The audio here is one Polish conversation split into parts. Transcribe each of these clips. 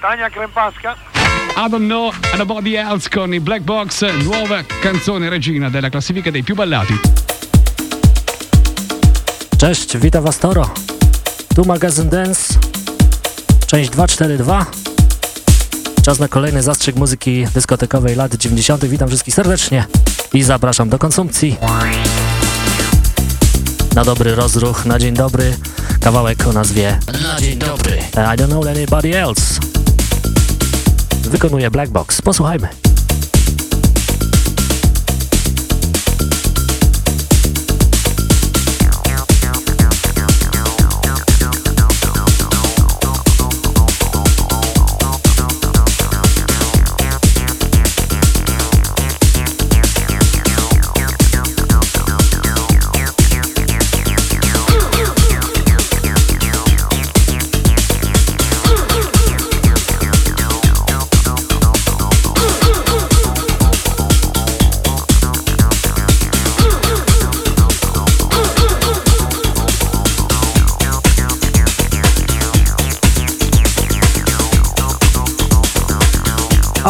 Tania Krempaska. I don't know nobody else con i Black Box, nuova canzone regina della classifica dei più ballati. Cześć, witam Was Toro. Tu magazyn Dance, część 242. Czas na kolejny zastrzyk muzyki dyskotekowej lat 90. Witam wszystkich serdecznie i zapraszam do konsumpcji. Na dobry rozruch, na dzień dobry, kawałek o nazwie Na dzień dobry. I don't know anybody else. Wykonuje Black Box. Posłuchajmy.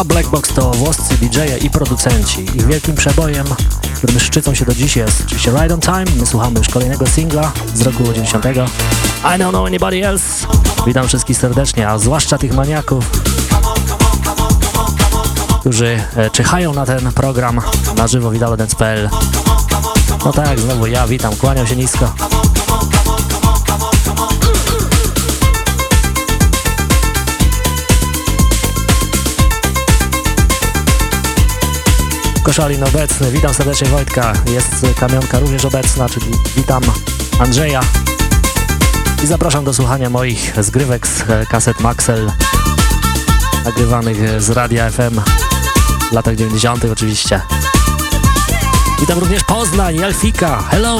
A Black Box to włoscy DJ-e i producenci. Ich wielkim przebojem, którym szczycą się do dziś jest oczywiście Ride on Time. My słuchamy już kolejnego singla z roku 90. I don't know anybody else. Witam wszystkich serdecznie, a zwłaszcza tych maniaków, którzy e, czyhają na ten program na żywo witalodance.pl. No tak, znowu ja witam, kłaniam się nisko. Koszalin obecny, witam serdecznie Wojtka, jest Kamionka również obecna, czyli witam Andrzeja i zapraszam do słuchania moich zgrywek z e, kaset Maxel nagrywanych z Radia FM w latach 90. oczywiście. Witam również Poznań, Elfika, hello!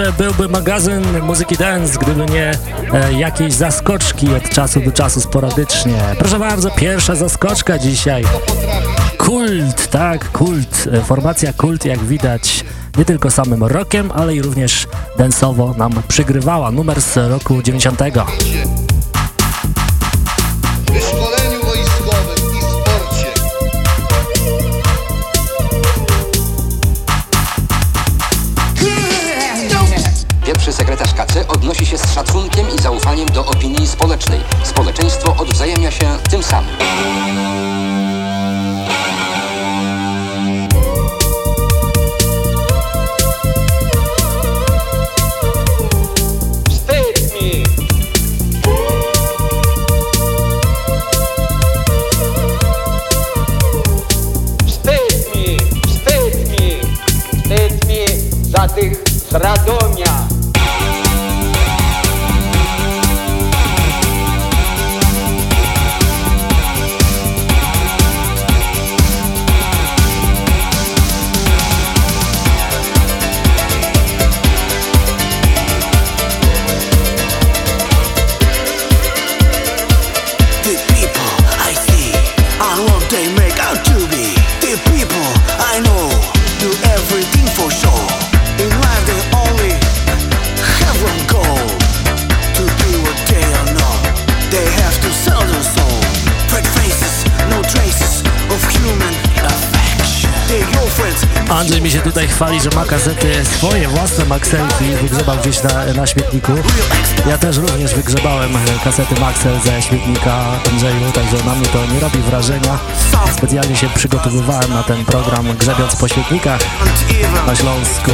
Czymże byłby magazyn muzyki dance, gdyby nie e, jakieś zaskoczki od czasu do czasu sporadycznie? Proszę bardzo, pierwsza zaskoczka dzisiaj. Kult, tak, kult. E, formacja kult, jak widać, nie tylko samym rockiem, ale i również densowo nam przygrywała. Numer z roku 90. chwali, że ma kasety swoje, własne Maxelki, wygrzebał gdzieś na, na śmietniku. Ja też również wygrzebałem kasety Maxel ze śmietnika Andrzeju, także na mnie to nie robi wrażenia. Specjalnie się przygotowywałem na ten program, grzebiąc po śmietnikach na Śląsku.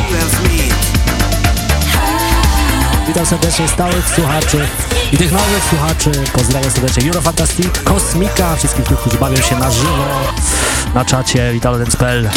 Witam serdecznie stałych słuchaczy i tych nowych słuchaczy. Pozdrawiam serdecznie Eurofantastic, Kosmika, wszystkich tych, którzy bawią się na żywo na czacie witalodance.pl.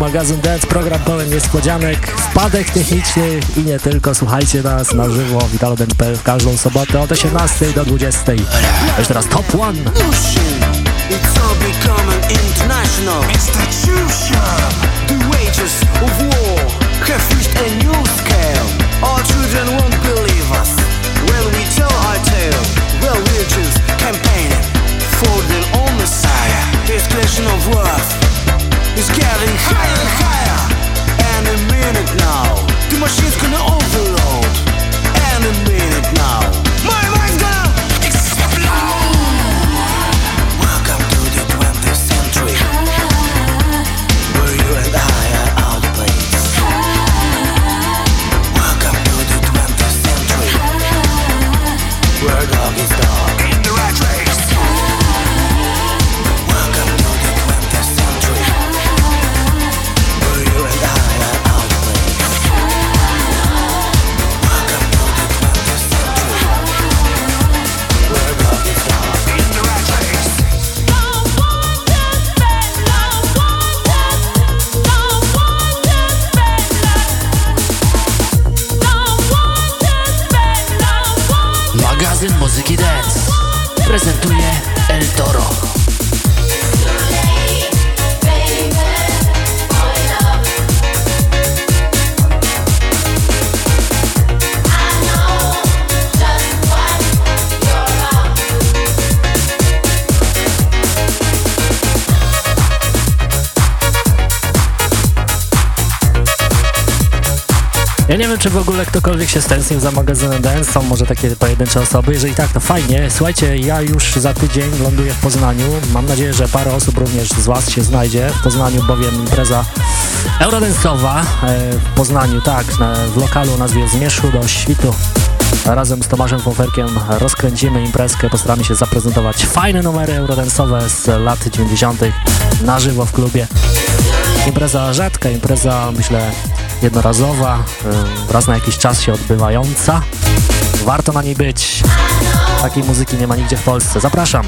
magazyn Dance, program pełen niespodzianek, wpadek techniczny i nie tylko. Słuchajcie nas na żywo witalodance.pl w każdą sobotę od 18 do 20. Już teraz Top One. It's all becoming international institution. The wages of war have reached a new scale. Our children won't believe us when we tell our tale. Well, we're just campaigning for their own messiah. This question of worth is getting higher and higher. Any minute now, the machine's gonna overload. Any minute now, my mind's train. Ja nie wiem, czy w ogóle ktokolwiek się stęsknił za magazynem Dance, są może takie pojedyncze osoby, jeżeli tak, to fajnie. Słuchajcie, ja już za tydzień ląduję w Poznaniu, mam nadzieję, że parę osób również z Was się znajdzie w Poznaniu, bowiem impreza eurodensowa e, w Poznaniu, tak, w lokalu nazwie Zmierzchu do Świtu. Razem z Tomaszem Fonferkiem rozkręcimy imprezkę, postaramy się zaprezentować fajne numery eurodensowe z lat 90. na żywo w klubie. Impreza rzadka, impreza myślę jednorazowa, raz na jakiś czas się odbywająca. Warto na niej być. Takiej muzyki nie ma nigdzie w Polsce. Zapraszam.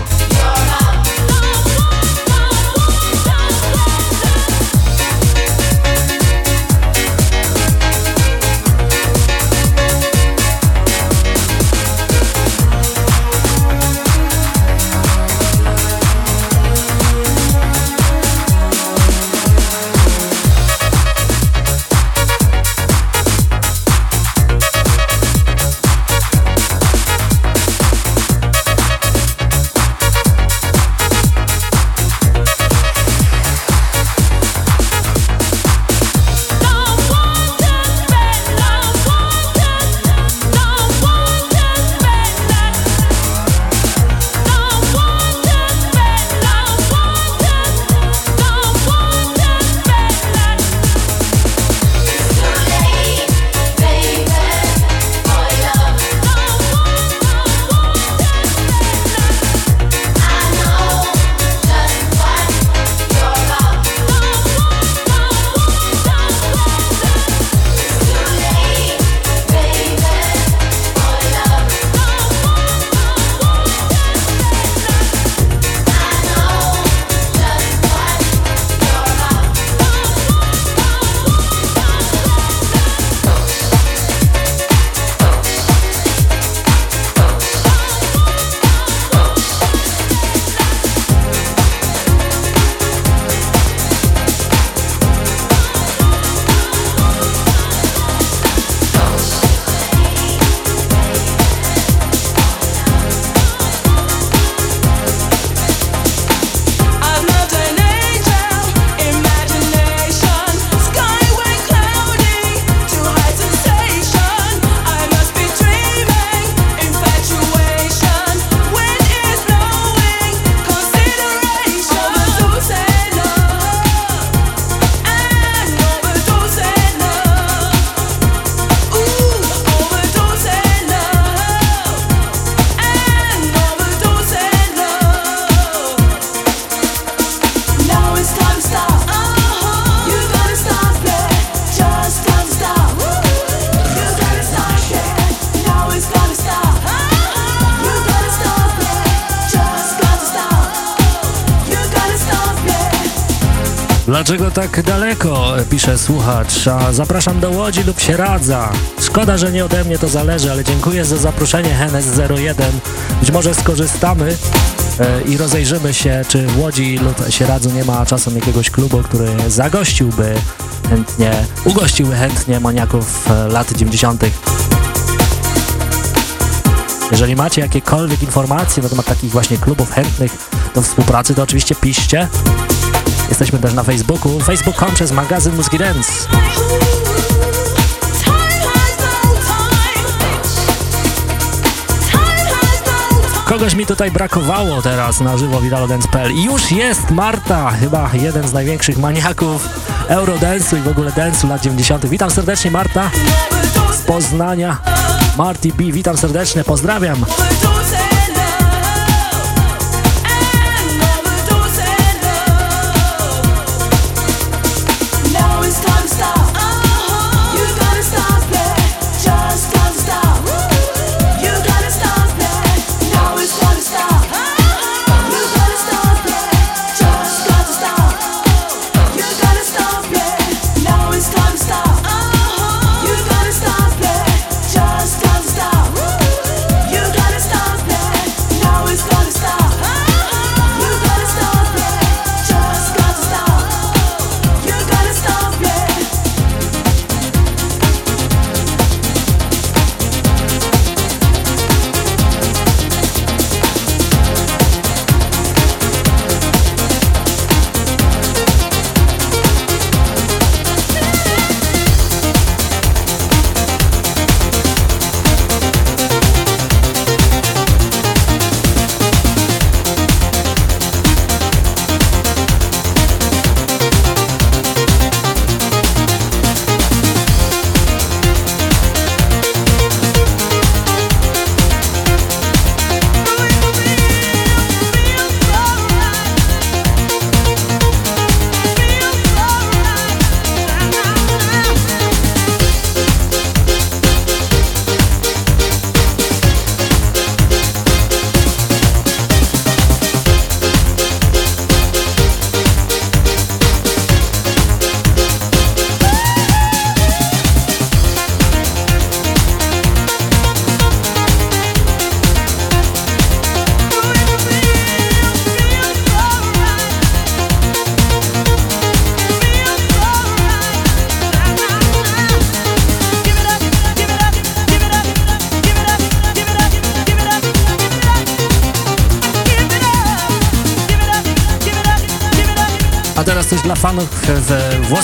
Dlaczego tak daleko? Pisze słuchacz. A zapraszam do Łodzi lub Sieradza. Szkoda, że nie ode mnie to zależy, ale dziękuję za zaproszenie Henes 01. Być może skorzystamy e, i rozejrzymy się, czy w Łodzi lub Sieradzu nie ma czasem jakiegoś klubu, który zagościłby chętnie, ugościłby chętnie maniaków e, lat 90. Jeżeli macie jakiekolwiek informacje na temat takich właśnie klubów chętnych do współpracy, to oczywiście piszcie. Jesteśmy też na Facebooku, facebook.com przez magazyn Muzyki Dance. Kogoś mi tutaj brakowało teraz na żywo Witalodance.pl już jest Marta, chyba jeden z największych maniaków Eurodance'u i w ogóle dance'u lat 90. Witam serdecznie Marta z Poznania. Marty B, witam serdecznie, pozdrawiam.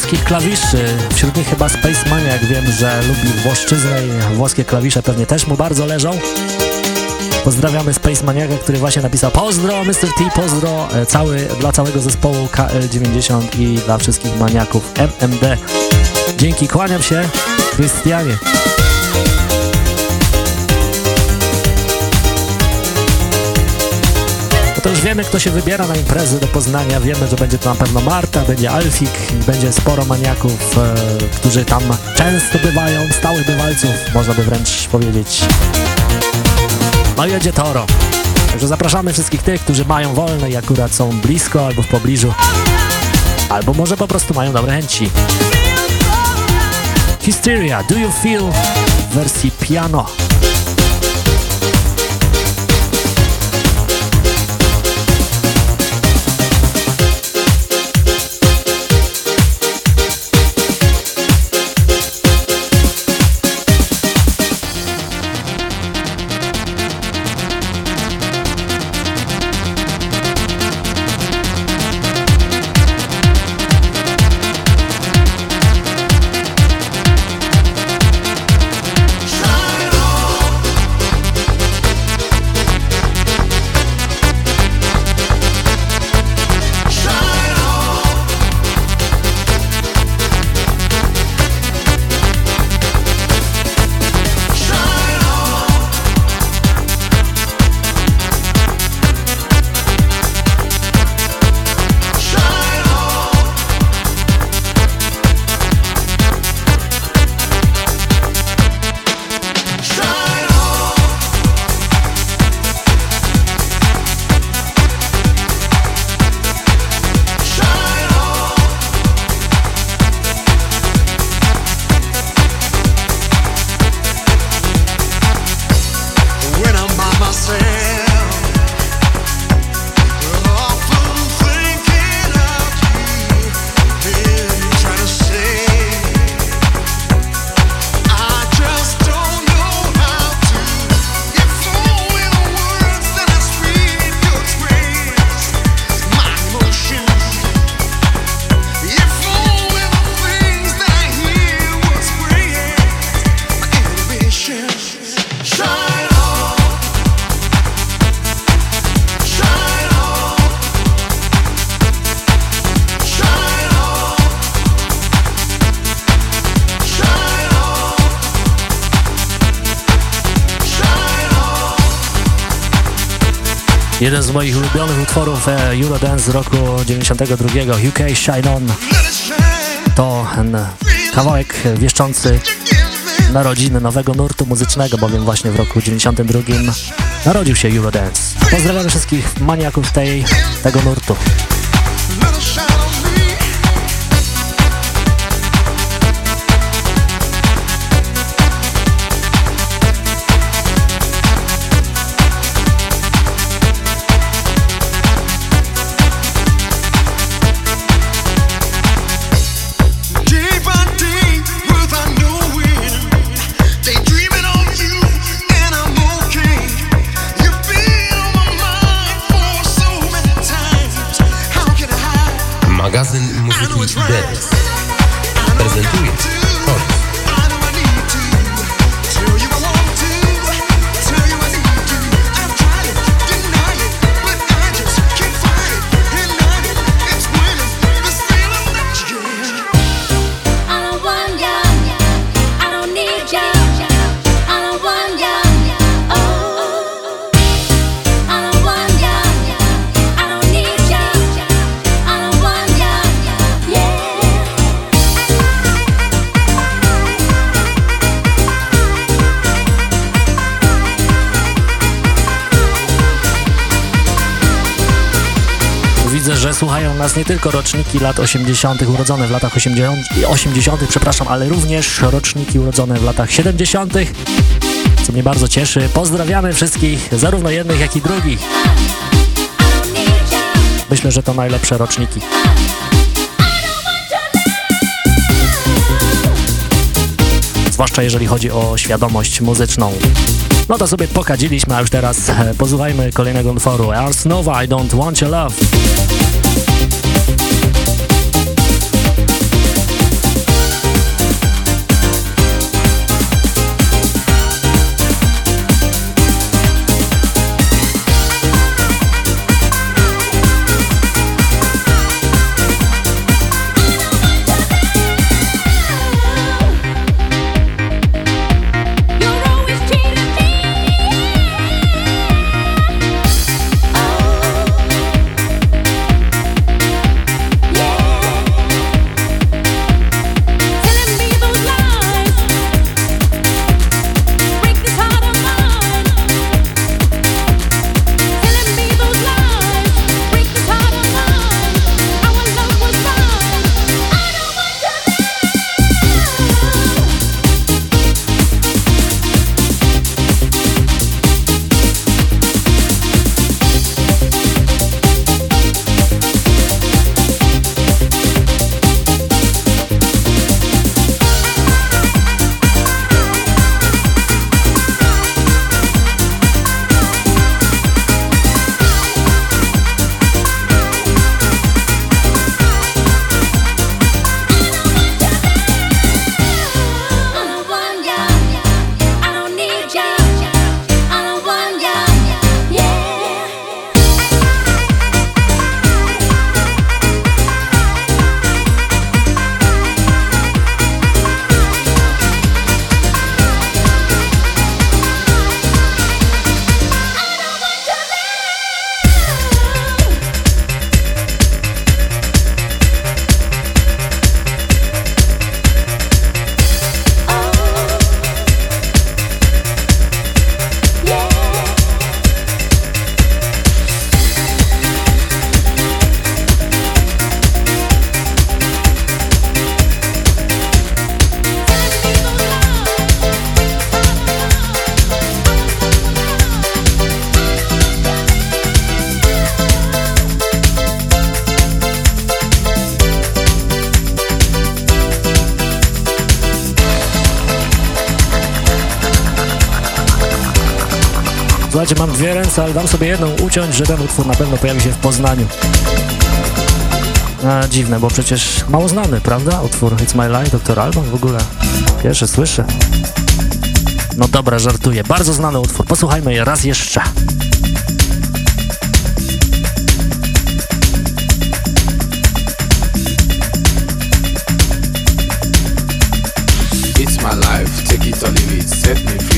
Włoskich klawiszy, wśród nich chyba Space Maniac, wiem, że lubi Włoszczyznę i włoskie klawisze pewnie też mu bardzo leżą. Pozdrawiamy Space Maniaca, który właśnie napisał pozdro Mr. T, pozdro e, cały, dla całego zespołu KL90 i dla wszystkich maniaków MMD. Dzięki, kłaniam się, Krystianie. Już wiemy, kto się wybiera na imprezy do Poznania. Wiemy, że będzie to na pewno Marta, będzie Alfik i będzie sporo maniaków, e, którzy tam często bywają, stałych bywalców, można by wręcz powiedzieć. No i jedzie Toro. Także zapraszamy wszystkich tych, którzy mają wolne i akurat są blisko albo w pobliżu. Albo może po prostu mają dobre chęci. Hysteria, Do You Feel w wersji piano. Jeden z moich ulubionych utworów e, Eurodance z roku 92 UK Shine On to kawałek wieszczący narodziny nowego nurtu muzycznego, bowiem właśnie w roku 92 narodził się Eurodance. Pozdrawiam wszystkich maniaków tej, tego nurtu. Tylko roczniki lat 80., urodzone w latach 80., 80., przepraszam, ale również roczniki urodzone w latach 70., co mnie bardzo cieszy. Pozdrawiamy wszystkich, zarówno jednych, jak i drugich. Myślę, że to najlepsze roczniki. Zwłaszcza jeżeli chodzi o świadomość muzyczną. No to sobie pokadziliśmy, a już teraz e, posłuchajmy kolejnego utworu Ars Nova, I Don't Want Your Love. Ale dam sobie jedną uciąć, że ten utwór na pewno pojawi się w Poznaniu. A, dziwne, bo przecież mało znany, prawda? Utwór It's My Life, Dr. Alban w ogóle. Pierwszy słyszę. No dobra, żartuję. Bardzo znany utwór. Posłuchajmy je raz jeszcze. It's my life, take it or leave it, set me free.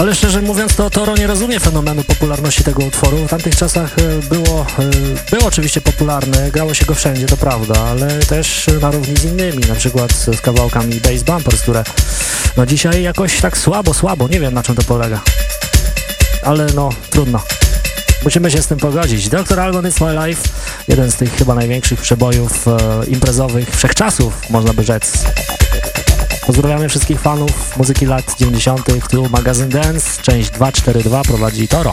Ale szczerze mówiąc, to Toro nie rozumie fenomenu popularności tego utworu. W tamtych czasach e, było, e, było oczywiście popularne, grało się go wszędzie, to prawda, ale też na równi z innymi, na przykład z kawałkami Bass Bumpers, które no dzisiaj jakoś tak słabo, słabo, nie wiem na czym to polega. Ale no, trudno. Musimy się z tym pogodzić. Dr. Alban It's My Life, jeden z tych chyba największych przebojów e, imprezowych wszechczasów, można by rzec. Pozdrawiamy wszystkich fanów muzyki lat 90. Tu magazyn Dance, część 242 prowadzi Toro.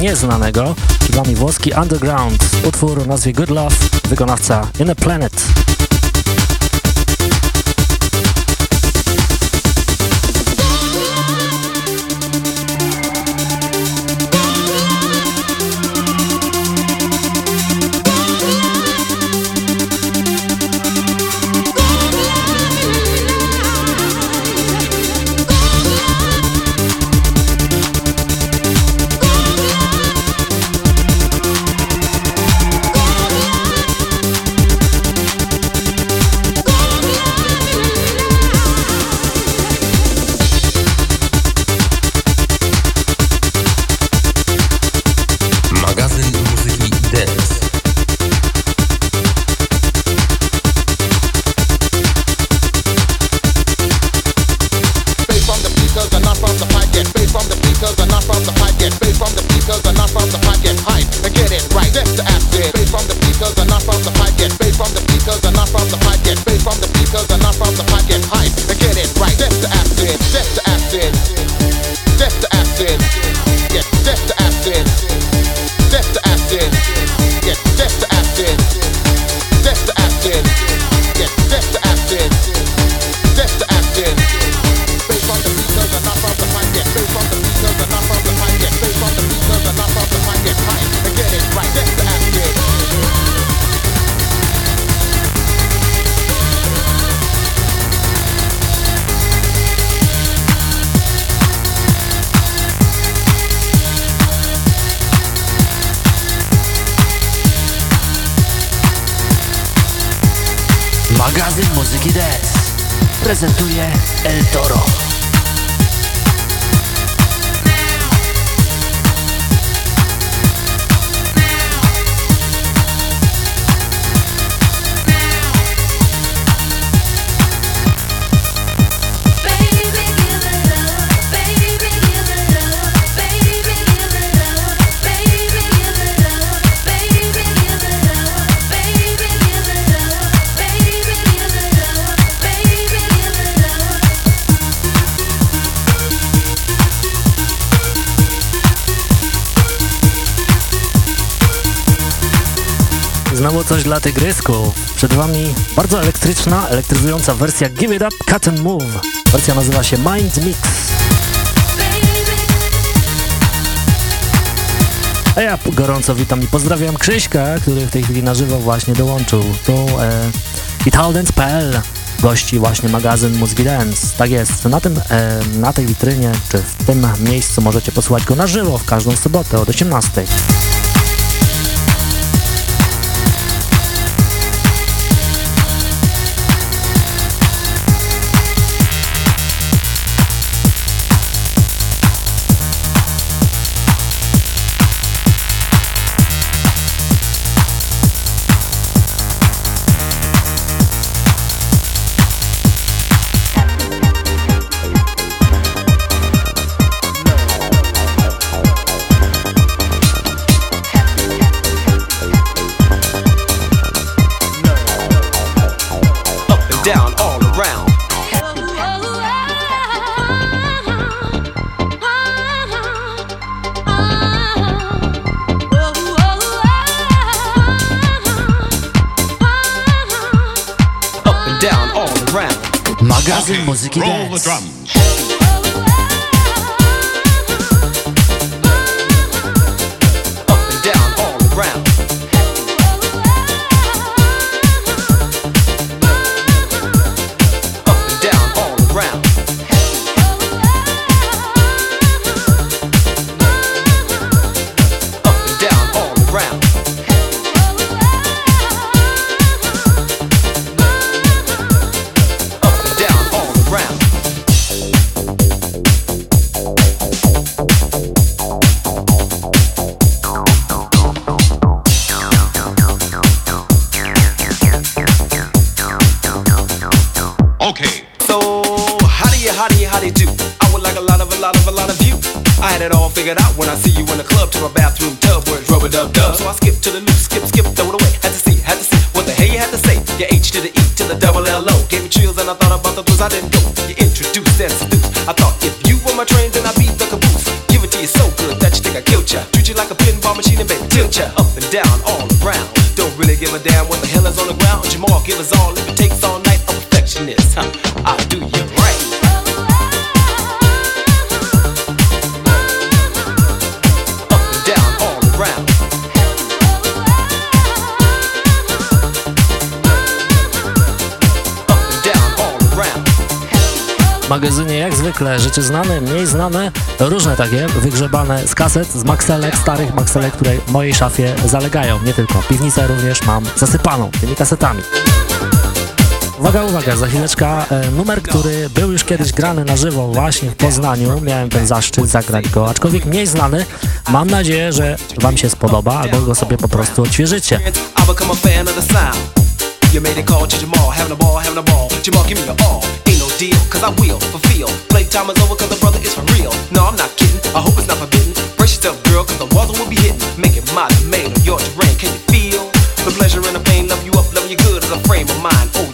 Nieznanego. Przed wami włoski Underground, utwór o nazwie Good Love, wykonawca In a Planet. Tygrysków. Przed Wami bardzo elektryczna, elektryzująca wersja Give It Up, Cut and Move. Wersja nazywa się Mind Mix. A ja gorąco witam i pozdrawiam Krzyśka, który w tej chwili na żywo właśnie dołączył. Tu e, italdance.pl gości właśnie magazyn Muzyki Dance. Tak jest, na, tym, e, na tej witrynie, czy w tym miejscu możecie posłuchać go na żywo w każdą sobotę od 18. Figured out when I see you magazynie jak zwykle rzeczy znane, mniej znane, różne takie, wygrzebane z kaset, z makselek, starych makselek, które w mojej szafie zalegają, nie tylko. Piwnicę również mam zasypaną tymi kasetami. Uwaga, uwaga, za chwileczkę e, numer, który był już kiedyś grany na żywo właśnie w Poznaniu. Miałem ten zaszczyt zagrać go, aczkolwiek mniej znany. Mam nadzieję, że Wam się spodoba albo go sobie po prostu odświeżycie. You made it call to Jamal, having a ball, having a ball. Jamal, give me your all. Deal, cause I will fulfill. Playtime is over, cause the brother is for real. No, I'm not kidding, I hope it's not forbidden. Brace yourself, girl, cause the walls will be hitting. Make it my domain your terrain. Can you feel the pleasure and the pain? Love you up, loving you good as a frame of mind. Oh,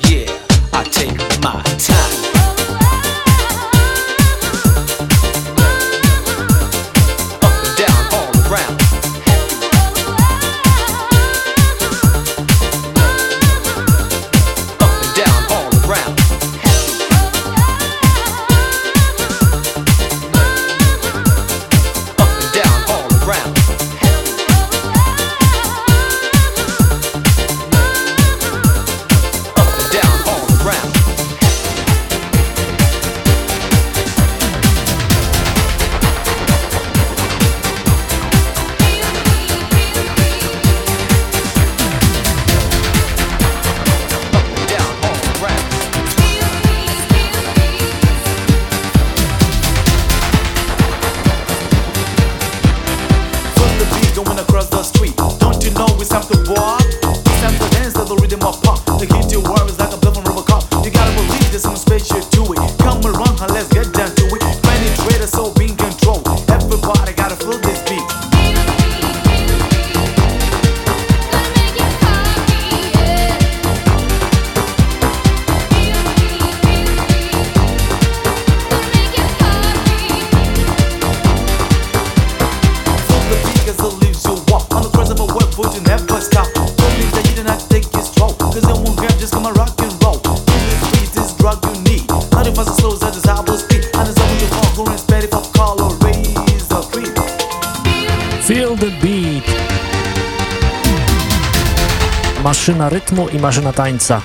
maszyna rytmu i maszyna tańca.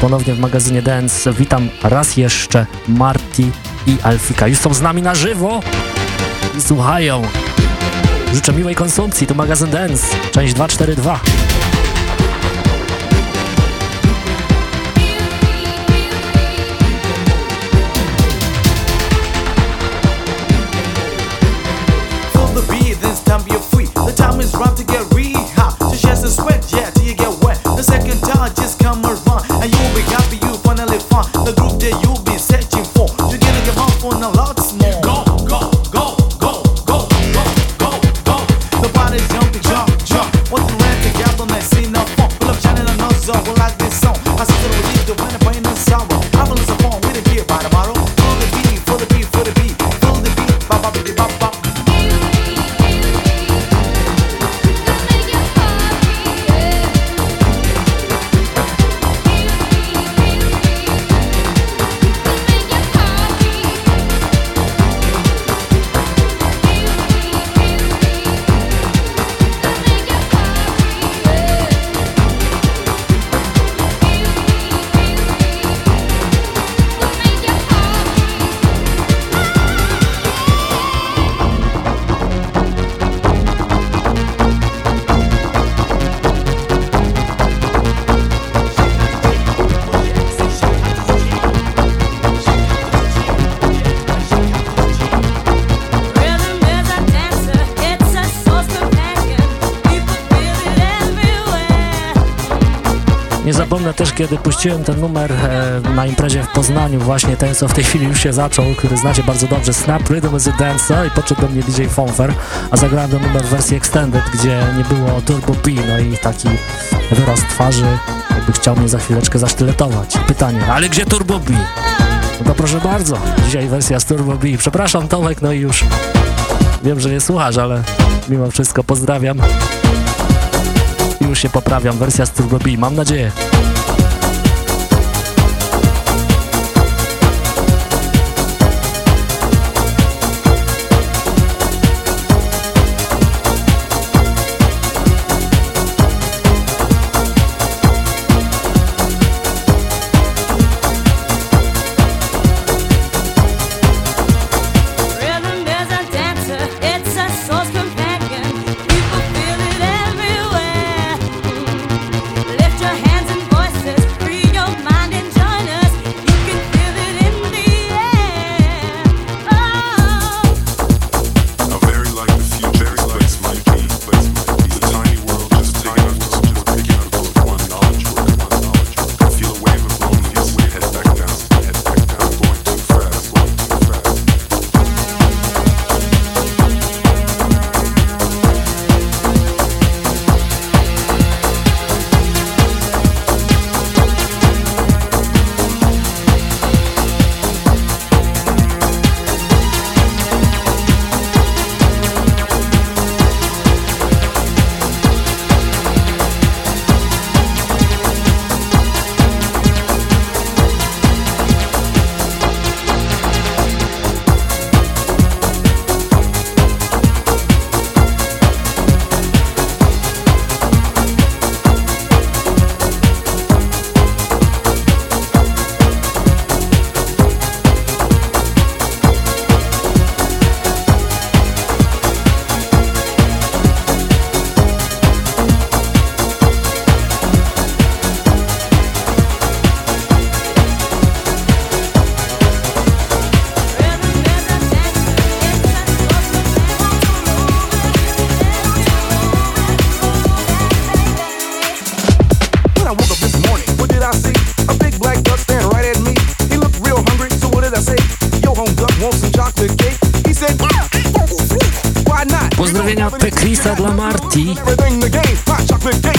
Ponownie w magazynie Dance witam raz jeszcze Marti i Alfika. Już są z nami na żywo i słuchają. Życzę miłej konsumpcji, to magazyn Dance, część 242. From the beat, time you're kiedy puściłem ten numer e, na imprezie w Poznaniu, właśnie ten, co w tej chwili już się zaczął, który znacie bardzo dobrze, Snap Rhythm is a Dancer i podszedł do mnie DJ Fonfer, a zagrałem ten numer w wersji Extended, gdzie nie było Turbo B, no i taki wyraz twarzy, jakby chciał mnie za chwileczkę zasztyletować. Pytanie, ale gdzie Turbo B? No to proszę bardzo, dzisiaj wersja z Turbo B. Przepraszam Tomek, no i już wiem, że nie słuchasz, ale mimo wszystko pozdrawiam już się poprawiam, wersja z Turbo B, mam nadzieję.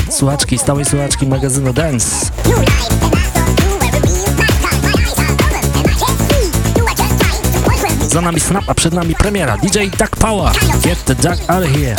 Słuchaczki, stałej słuchaczki magazynu Dance. Za nami Snap, a przed nami premiera DJ Duck Power. Get the duck out of here.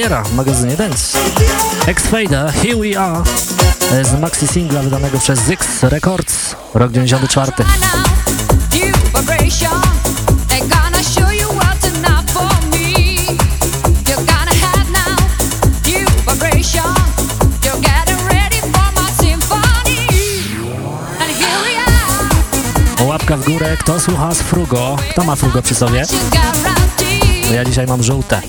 Premiera w magazynie Dance. X-Fader, Here We Are z maxi singla wydanego przez Zix Records, rok 94. Łapka w górę, kto słucha z Frugo? Kto ma Frugo przy sobie? Ja dzisiaj mam żółte.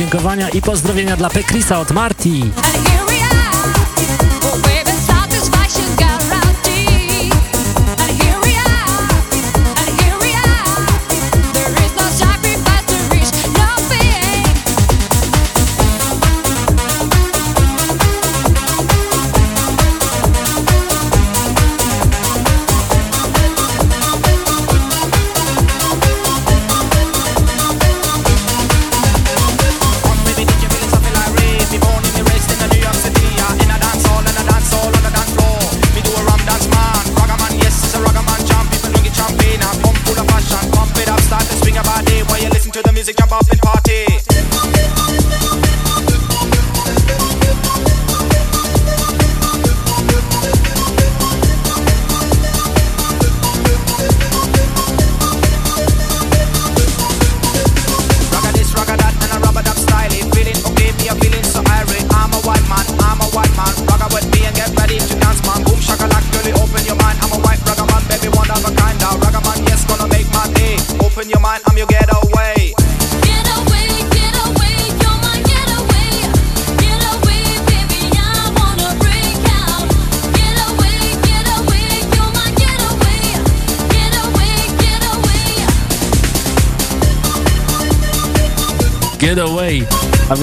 Podziękowania i pozdrowienia dla Pekrisa od Marti.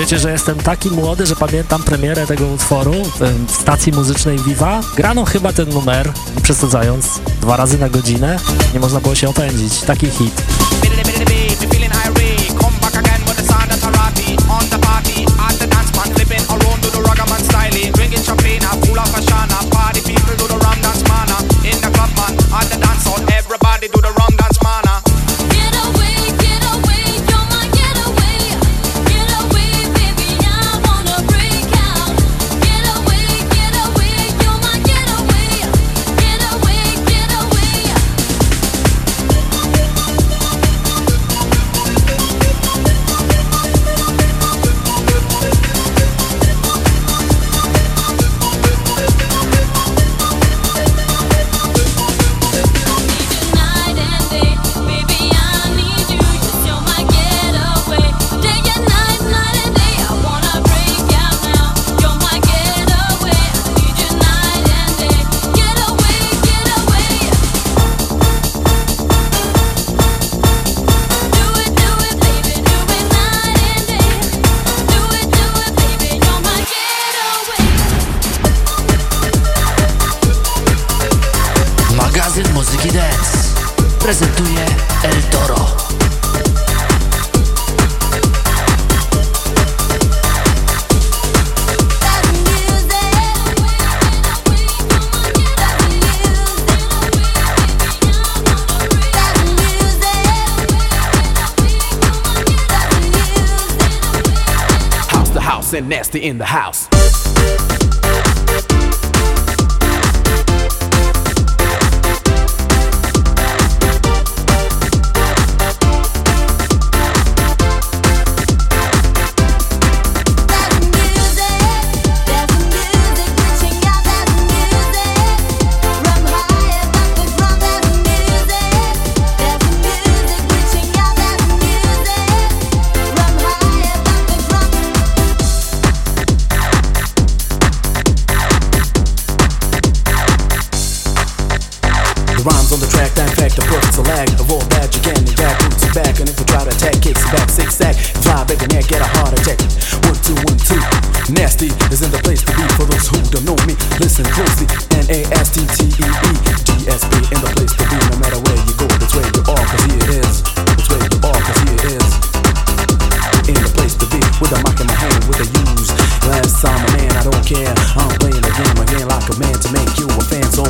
Wiecie, że jestem taki młody, że pamiętam premierę tego utworu w stacji muzycznej Viva. Grano chyba ten numer, przesadzając, dwa razy na godzinę. Nie można było się opędzić. Taki hit. Nasty in the house. The rhymes on the track, that fact, the profits a lag. Of all that you can, that boots back. And if you try to attack, kicks back, six sack. Fly, break your neck, get a heart attack. One, two, one, two. Nasty is in the place to be for those who don't know me. Listen closely. N A S T T E E D S B in the place to be. No matter where you go, that's where you are, cause here it is. That's where you are, cause here it is. In the place to be, with a mic in my hand, with a use. Last time, man, I don't care. I'm playing the game again like a man to make you a fan. So.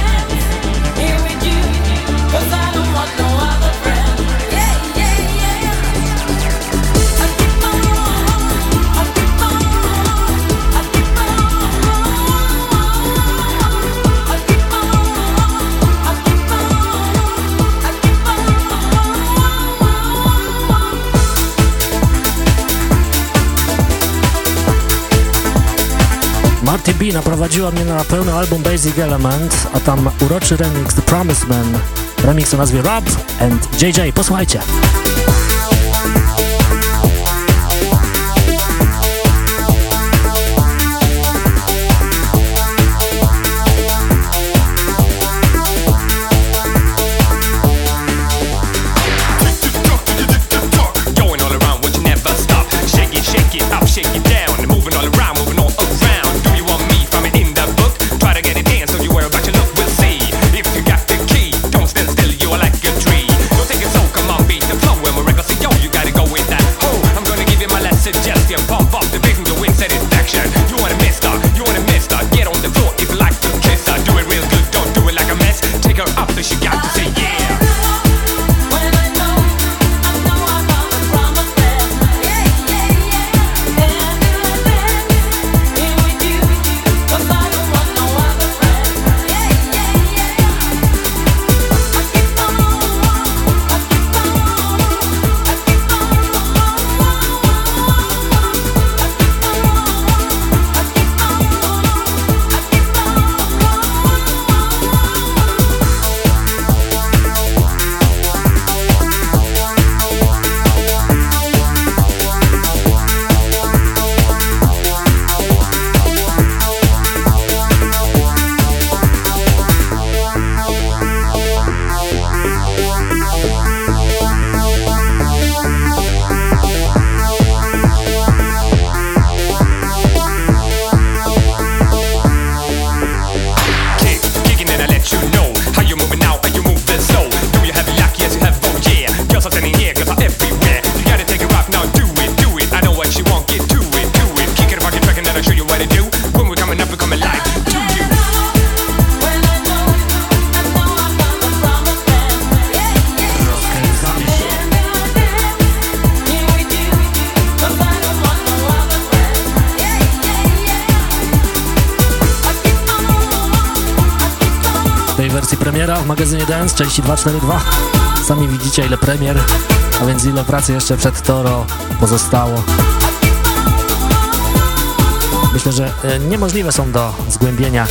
B naprowadziła mnie na pełny album Basic Element, a tam uroczy remix The Promised Man, remix o nazwie Rub and JJ. Posłuchajcie. Magazynie Dance 3242. Sami widzicie ile premier, a więc ile pracy jeszcze przed Toro pozostało. Myślę, że e, niemożliwe są do zgłębienia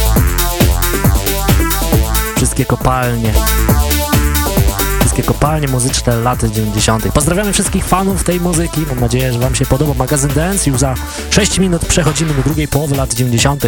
wszystkie kopalnie wszystkie kopalnie muzyczne lat 90. Pozdrawiamy wszystkich fanów tej muzyki. Mam nadzieję, że Wam się podoba magazyn Dance. Już za 6 minut przechodzimy do drugiej połowy lat 90.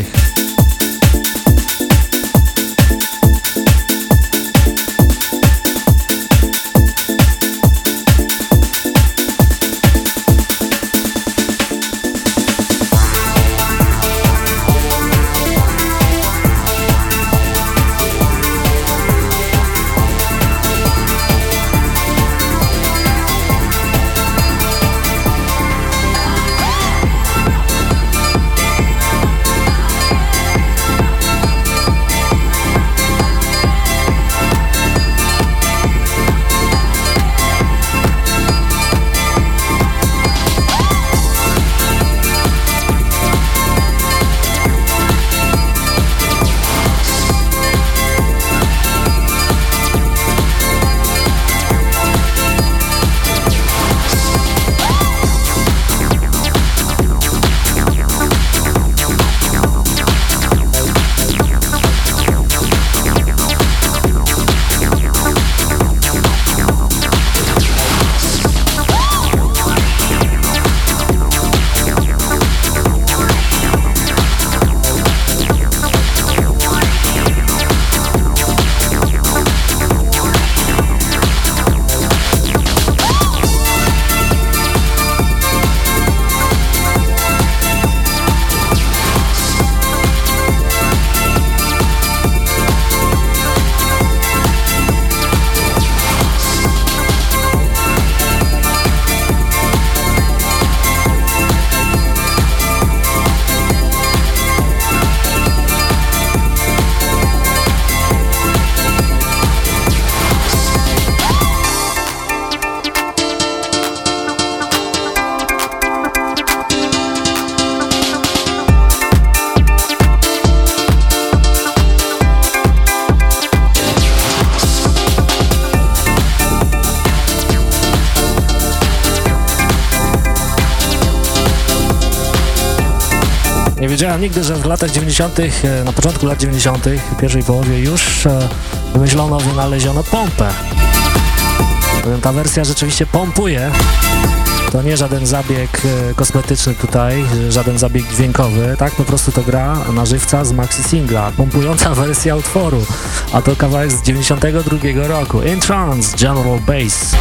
nigdy, że w latach 90., e, na początku lat 90., w pierwszej połowie już e, wymyślono, wynaleziono pompę. Ta wersja rzeczywiście pompuje. To nie żaden zabieg e, kosmetyczny tutaj, żaden zabieg dźwiękowy, tak po prostu to gra na żywca z maxi singla, pompująca wersja utworu, a to kawałek z 92 roku, In Trance, General Bass.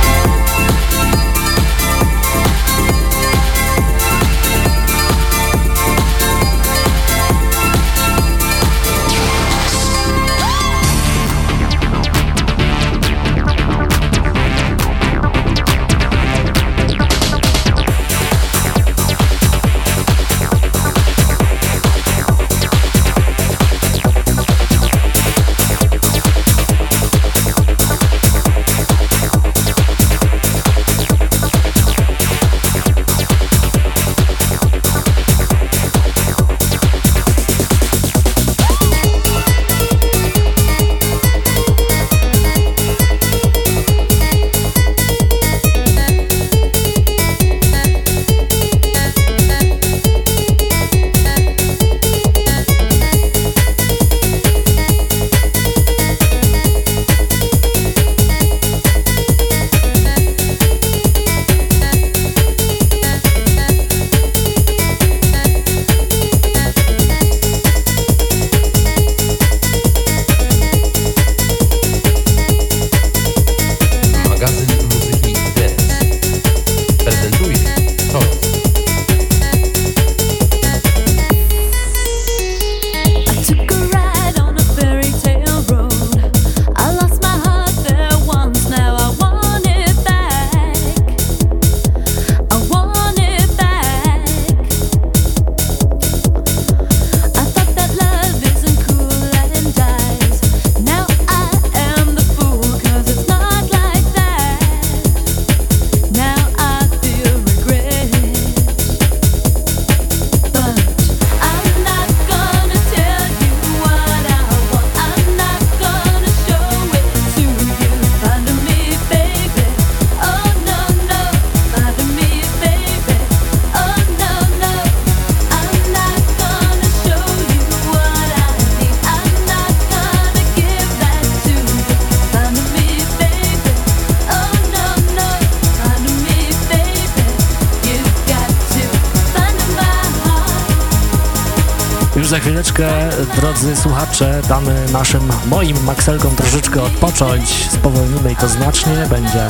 Słuchacze, damy naszym, moim Maxelkom troszeczkę odpocząć, spowolnimy i to znacznie, będzie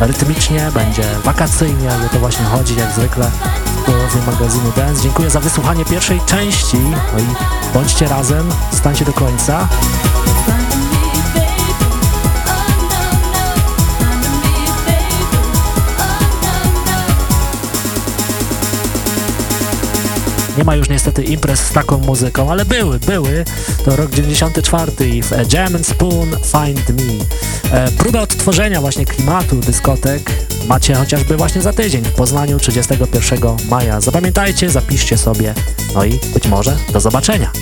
rytmicznie, będzie wakacyjnie, ale to właśnie chodzi jak zwykle w połowie magazynu Dance. Dziękuję za wysłuchanie pierwszej części, no i bądźcie razem, stańcie do końca. Nie ma już niestety imprez z taką muzyką, ale były, były. To rok 94 i w Jam and Spoon Find Me. E, próbę odtworzenia właśnie klimatu dyskotek macie chociażby właśnie za tydzień w Poznaniu 31 maja. Zapamiętajcie, zapiszcie sobie, no i być może do zobaczenia.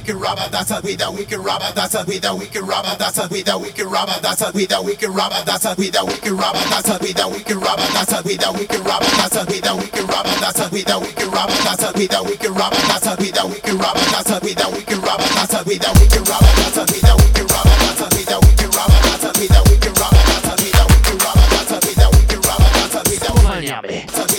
That's a we that we can rob that's a we that we can rob that's a we that we can rob that's a we that we can rob that's a we that we can rob that's a we that we can rob that's a we that we can rob that's a we that we can rob that's a we that we can rob that's a we that we can rob that's a we that we can rob that's a we that we can rob that's a we that we can rob that's a we that we can rob that's a we that we can rob that's a we that we can rob that's a we that we can rob that's a we that we can rob that's a we that we can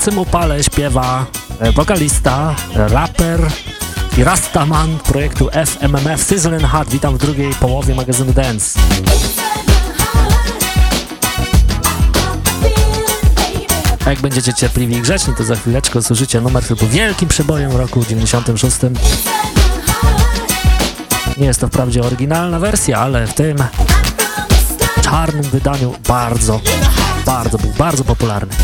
świerczącym upale śpiewa e, wokalista, raper i rastaman projektu FMMF Sizzling Hot. Witam w drugiej połowie magazynu Dance. A jak będziecie cierpliwi i grzeczni, to za chwileczkę usłyszycie numer, który był wielkim przebojem w roku 96. Nie jest to wprawdzie oryginalna wersja, ale w tym czarnym wydaniu bardzo, bardzo był bardzo popularny.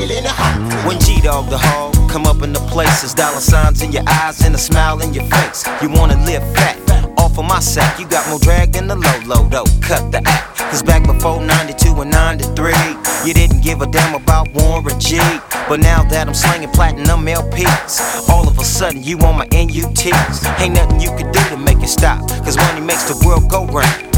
feeling hot. When G Dog the hog come up in the place, dollar signs in your eyes and a smile in your face. You wanna live fat. Off of my sack, you got more drag than the low low though. Cut the act. Cause back before 92 and 93, you didn't give a damn about Warren G. But now that I'm slinging platinum LPs, all of a sudden you on my NUTs. Ain't nothing you can do to make it stop. Cause money makes the world go round.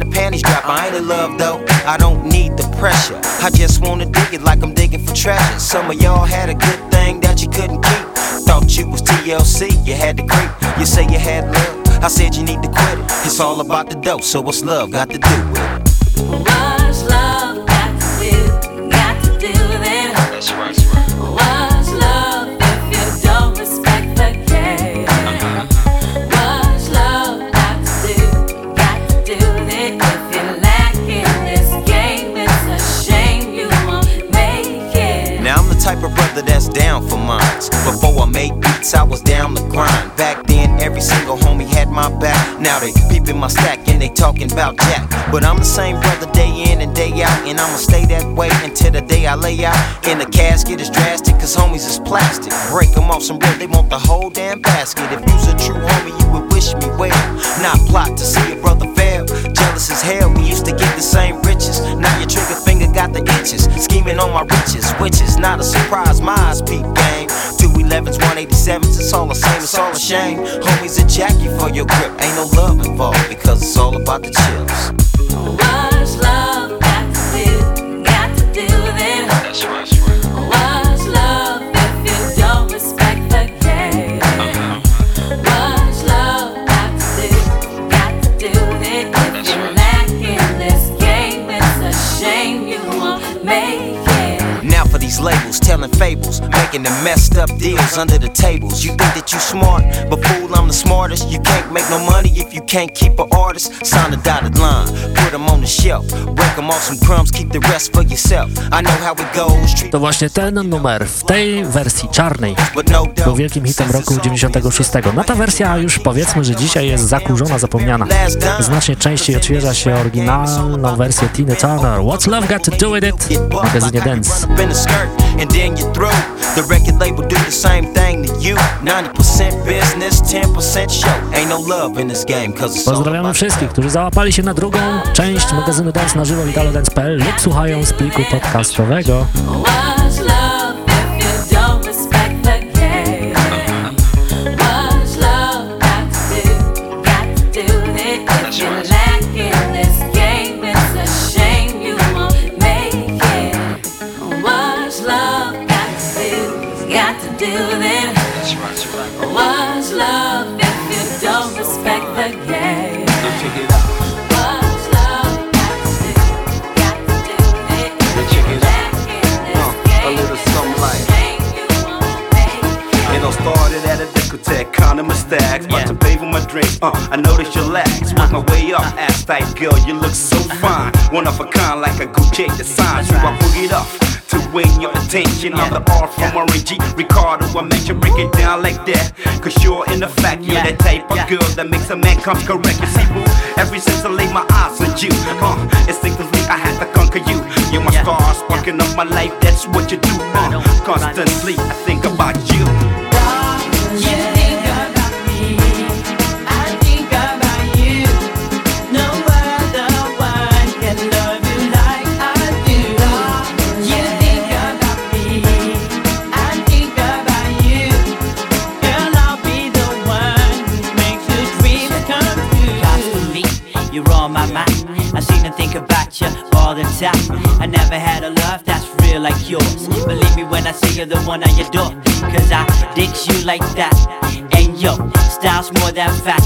And the panties drop. I ain't in love though. I don't need the pressure. I just wanna dig it like I'm digging for treasure. Some of y'all had a good thing that you couldn't keep. Thought you was TLC, you had to creep. You say you had love. I said you need to quit it. It's all about the dope, so what's love got to do with it? Made beats, I was down the grind. Back then, every single homie had my back. Now they peeping my stack and they talking about Jack. But I'm the same brother day in and day out, and I'ma stay that way until the day I lay out. In the casket is drastic, cause homies is plastic. Break them off some bread, they want the whole damn basket. If you's a true homie, you would wish me well. Not plot to see a brother fail. Jealous as hell, we used to get the same riches. Now your trigger finger got the itches. Scheming on my riches, which is not a surprise. My eyes peep game. 211s, 187s, it's all the same, it's all a shame. Homies a Jackie for your grip, ain't no love involved because it's all about the chills. What's love got to do? Got to do with it. That's right. Telling fables, making the messed up deals under the tables. You think that you smart, but fool, I'm the smartest. You can't make no money if you can't keep an artist. Sign a dotted line, put them on the shelf, break them off some crumbs, keep the rest for yourself. I know how it goes. To właśnie ten numer w tej wersji czarnej no był wielkim hitem roku 96. No ta wersja już powiedzmy, że dzisiaj jest zakurzona, zapomniana. Znacznie częściej odświeża się oryginalną wersję Tina Turner. What's Love Got To Do With It magazynie Dance. Then you through. The record label do the same thing to you. 90% business, 10% show. Ain't no love in this game, cause Pozdrawiamy wszystkich, którzy załapali się na drugą część magazynu Dance na żywo witalodance.pl lub słuchają z pliku podcastowego. Uh, I noticed your legs, work my way up. Ass tight girl, you look so fine. One of a kind, like a Gucci design. So I boogied up to win your attention. I'm the R from Orange Ricardo. I make you break it down like that. Cause you're in the fact, you're that type of girl that makes a man come correct. You see, boo, ever since I laid my eyes on you, uh, instinctively I had to conquer you. You're my star, sparking up my life, that's what you do. Uh, constantly, I think about you. You're the one I adore. Cause I dig you like that. And yo, style's more than fact.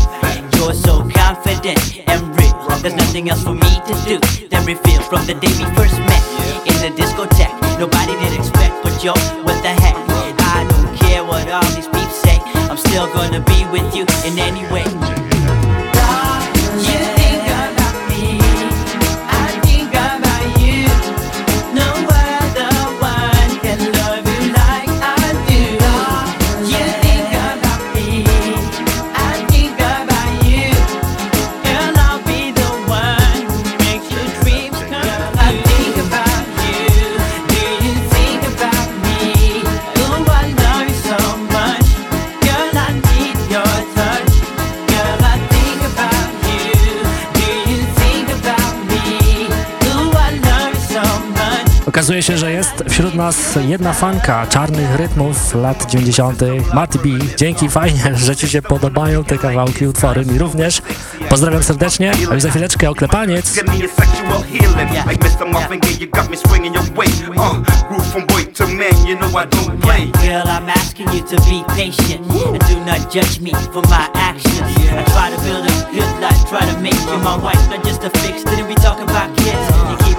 You're so confident and real. There's nothing else for me to do than reveal from the day we first met in the discotheque. Nobody did expect, but yo, what the heck? I don't care what all these people say. I'm still gonna be with you in any way. Nas jedna fanka czarnych rytmów lat 90. Matty B. Dzięki, fajnie, że Ci się podobają te kawałki, utwory. Mi również. Pozdrawiam serdecznie, a już za chwileczkę oklepaniec.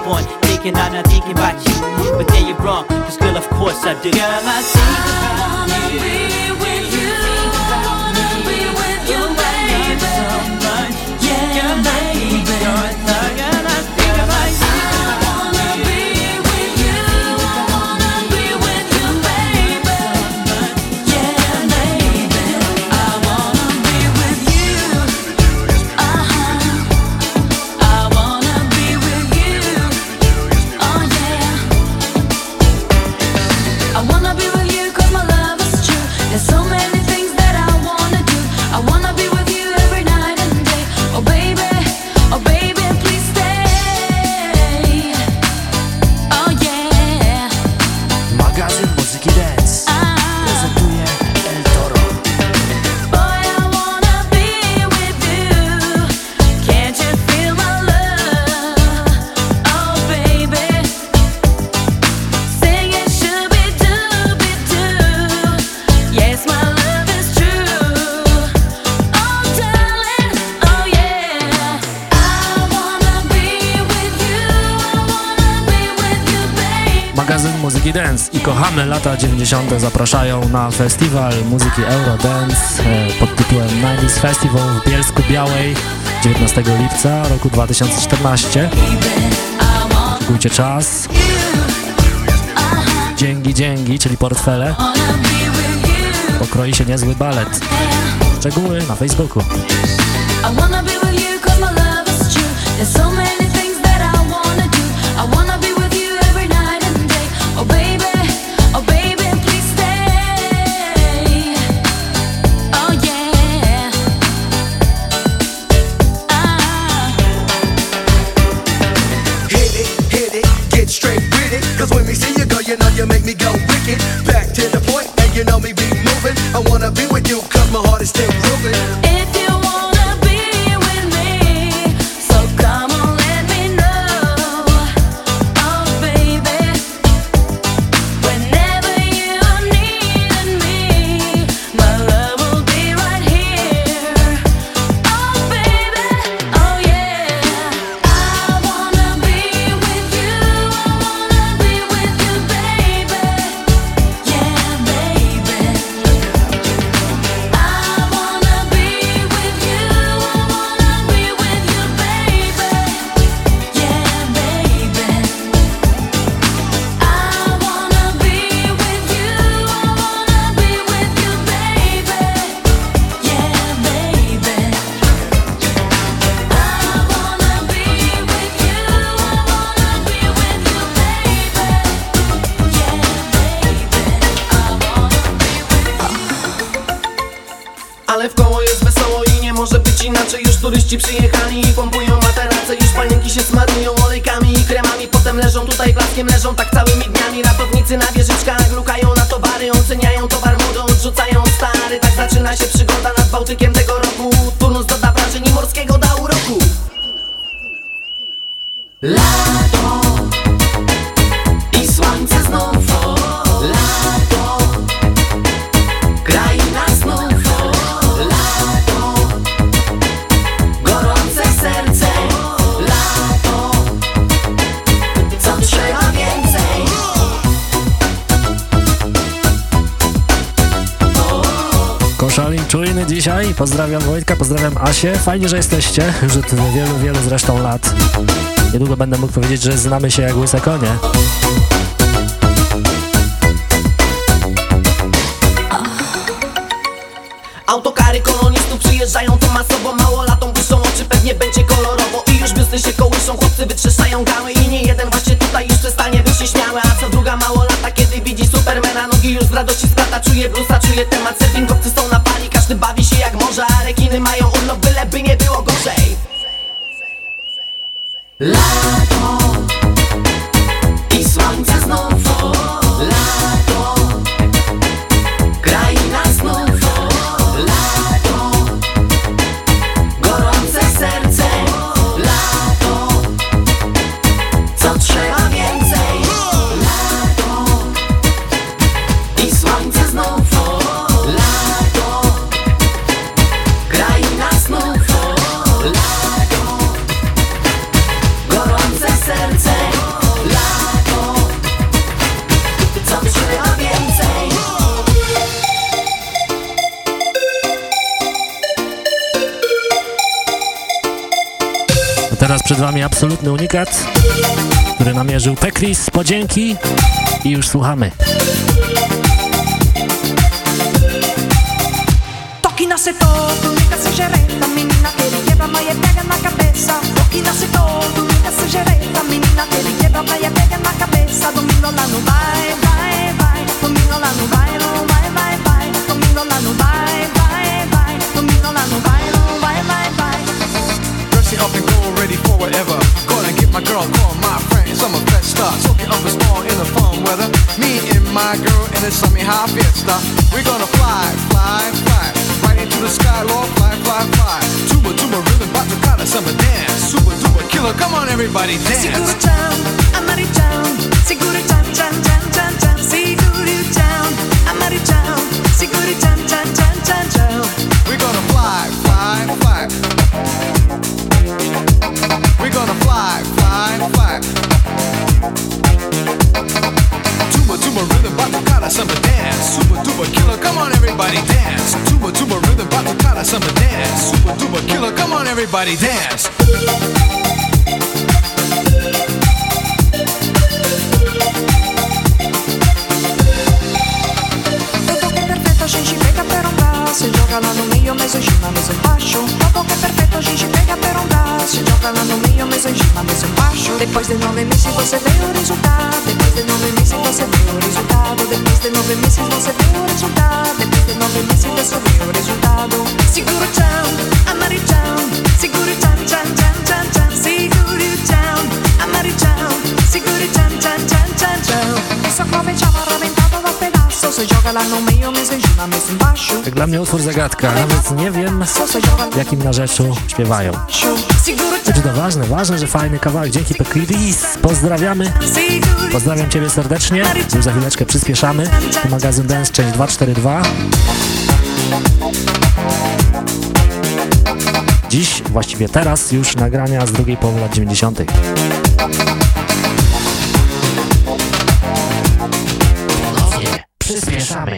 Yeah, thinking I'm not thinking about you. But then you're wrong, cause girl, of course I do. Girl, I think about you. Muzyki dance i kochamy lata 90. zapraszają na festiwal muzyki Eurodance e, pod tytułem 90s Festival w Bielsku Białej 19 lipca roku 2014. Szykujcie czas. Dzięgi, dzięgi, czyli portfele. Pokroi się niezły balet. Szczegóły na Facebooku. I wanna be with you 'cause my love is true. There's so many Asię. Fajnie, że jesteście. Już od wielu, wielu zresztą lat. Niedługo będę mógł powiedzieć, że znamy się jak łyse konie. Autokary kolonistów przyjeżdżają tu masowo Mało latom błyszczą oczy, pewnie będzie kolorowo I już biusty się kołyszą, chłopcy wytrzeszają gały I nie jeden właśnie tutaj już przestanie być śmiały A co druga mało lata, kiedy widzi Supermana Nogi już z radości splata, czuje blusa, czuje temat Surfingowcy są na każdy bawi się jak może A rekiny mają urlop, byle by nie było Absolutny unikat, który namierzył Pekris. Podzięki i już słuchamy. Toki nace todo, nunca se yerreta, menina que le lleva y pega en la cabeza. Toki nace todo, nunca se yerreta, menina que le lleva y pega en la girl, call my friends. I'm a festa. Soak it up and spawn in the fun weather. Me and my girl in the summer high fiesta. We're gonna fly, fly, fly. Right into the sky, Lord, fly, fly, fly. Tuba, tuba, rhythm, about to cut a summer dance. Super duper killer, come on everybody, dance. town, Amari town, Siguru town, town, town, town, town, Siguru town, Amari town, Siguru town, town, town, town, town. We're gonna fly, fly, fly. gonna fly, fly, fly. Tuba, tuba, rhythm, batu, kata, samba, dance. Super tuba killer, come on everybody dance. Tuba, tuba, rhythm, batu, kata, samba, dance. Super tuba killer, come on everybody dance. A gente pega per um braço, joga lá no meio, mas o gima, mas embaixo. A boca é perfeito? a gente pega per um braço. Se joga lá no meio, mas angima, mas embaixo Depois de nove meses você vê o resultado. Depois de nove meses você vê o resultado. Depois de nove meses você vê o resultado. Depois de nove meses você vê o resultado. Seguro tchau, amare tchau Seguro tchau, tchau, tchau, tchau, tchau Seguro tchau, amare tchau Seguro tchau, tchau, tchau, tchau, tchau E só come tchau, Jak dla mnie utwór zagadka, nawet nie wiem w jakim narzeczu śpiewają. Czy to ważne? Ważne, że fajny kawałek. Dzięki Pekris. Pozdrawiamy. Pozdrawiam Ciebie serdecznie. Już za chwileczkę przyspieszamy. To magazyn Dance, część 242. Dziś, właściwie teraz, już nagrania z drugiej połowy lat 90. przyspieszamy.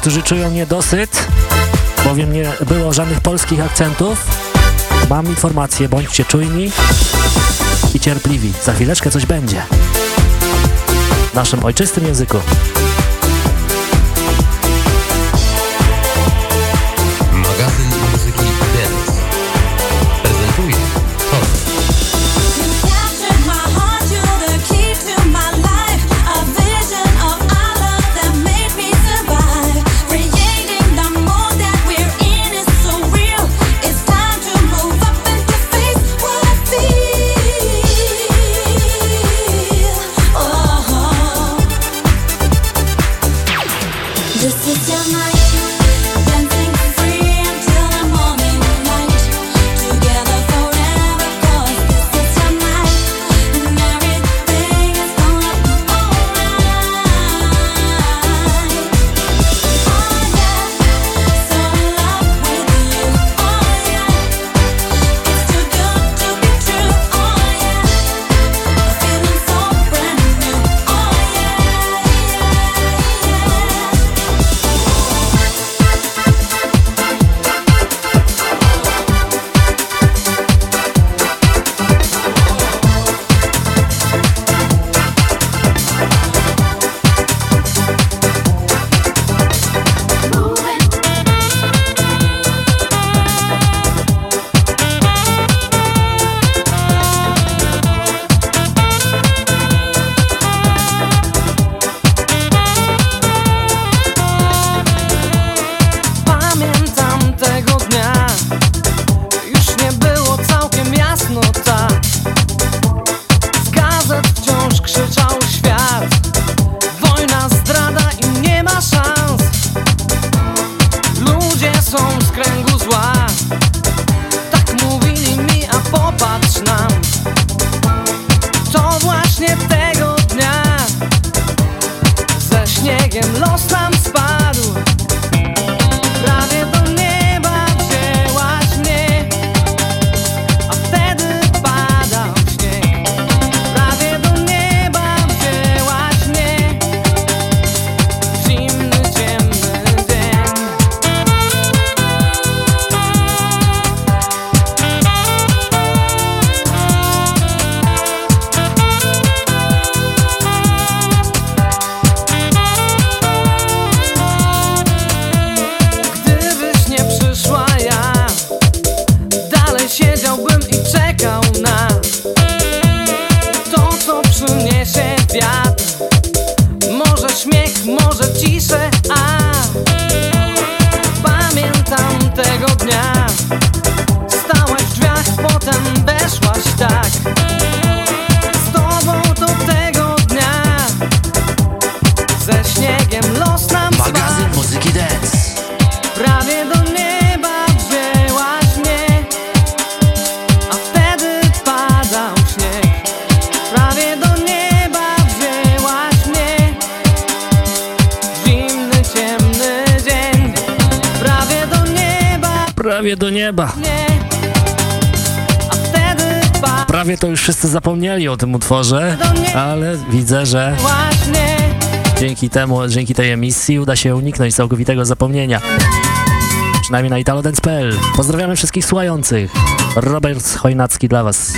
Którzy czują niedosyt, bowiem nie było żadnych polskich akcentów, mam informację, bądźcie czujni i cierpliwi. Za chwileczkę coś będzie. W naszym ojczystym języku. my utworze, ale widzę, że dzięki temu, dzięki tej emisji uda się uniknąć całkowitego zapomnienia. Przynajmniej na italodance.pl. Pozdrawiamy wszystkich słuchających. Robert Chojnacki dla Was.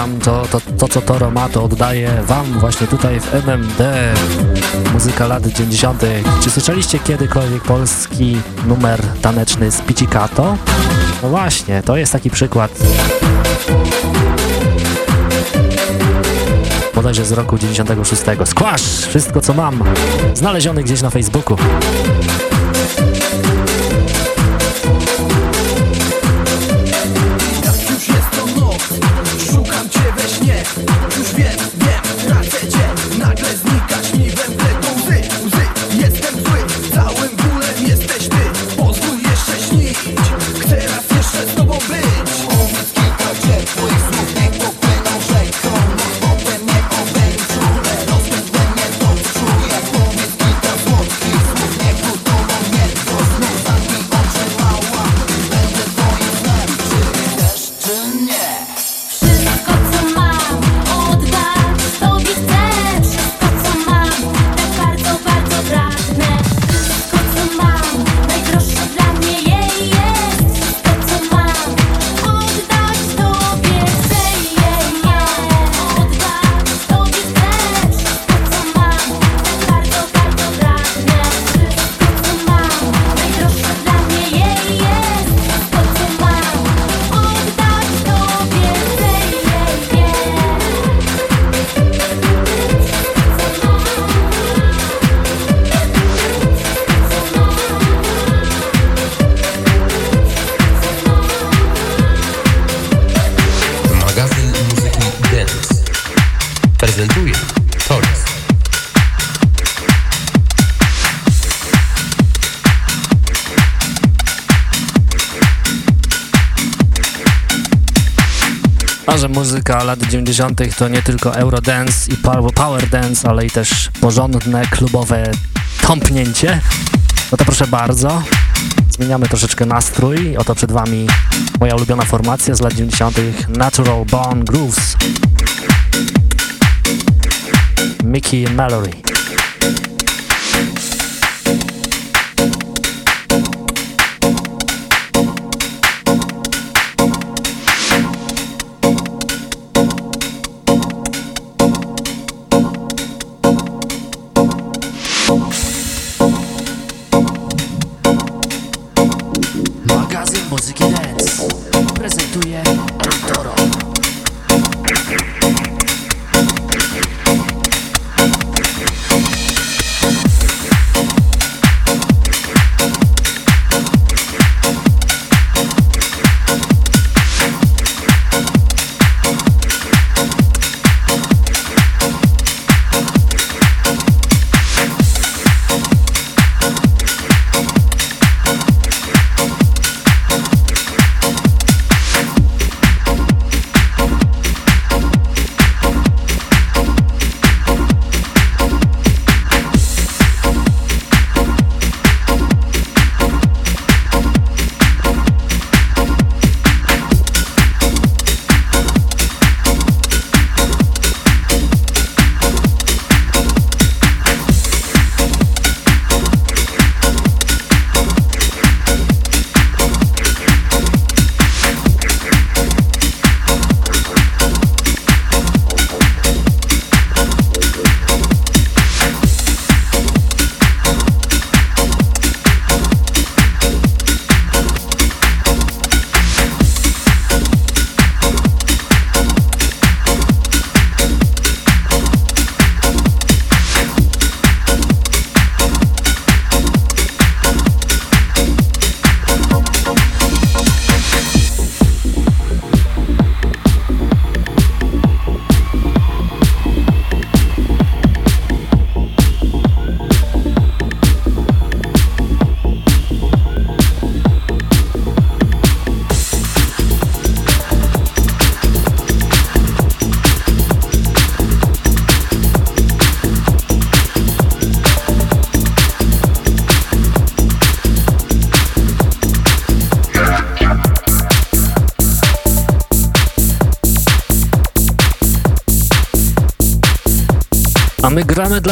Mam, to, to, to co Toro ma, to oddaję wam właśnie tutaj w MMD. Muzyka lat 90. Czy słyszeliście kiedykolwiek polski numer taneczny z Picicato? No właśnie, to jest taki przykład. Bodajże z roku 96. Squash! Wszystko co mam. Znaleziony gdzieś na Facebooku. 90. to nie tylko Eurodance i Power Dance, ale i też porządne, klubowe tąpnięcie. No to proszę bardzo, zmieniamy troszeczkę nastrój. Oto przed Wami moja ulubiona formacja z lat 90. Natural Born Grooves. Mickey Mallory.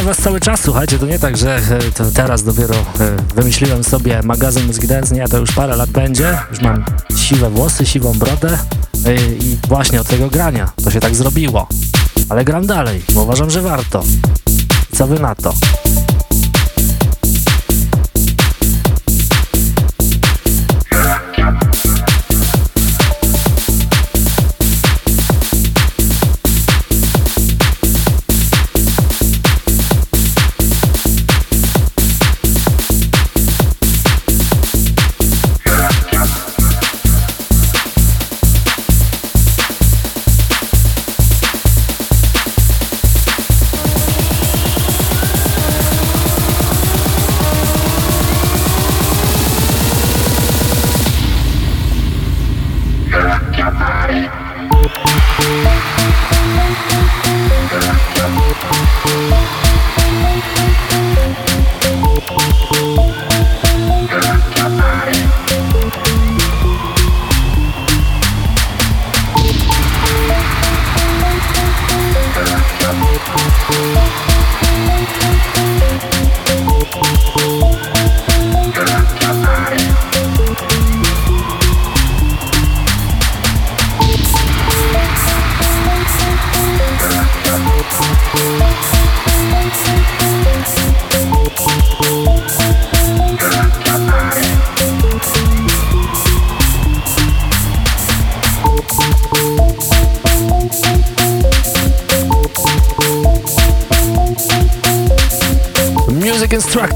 Was cały czas, słuchajcie, to nie tak, że e, teraz dopiero e, wymyśliłem sobie magazyn Muzyki Dance, nie, to już parę lat będzie, już mam siwe włosy, siwą brodę, I, I właśnie od tego grania to się tak zrobiło. Ale gram dalej, bo uważam, że warto. Co wy na to?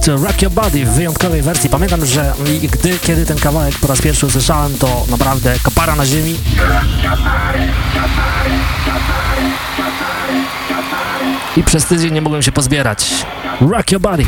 Rock Your Body w wyjątkowej wersji. Pamiętam, że gdy, kiedy ten kawałek po raz pierwszy usłyszałem, to naprawdę kopara na ziemi. I przez tydzień nie mogłem się pozbierać. Rock Your Body.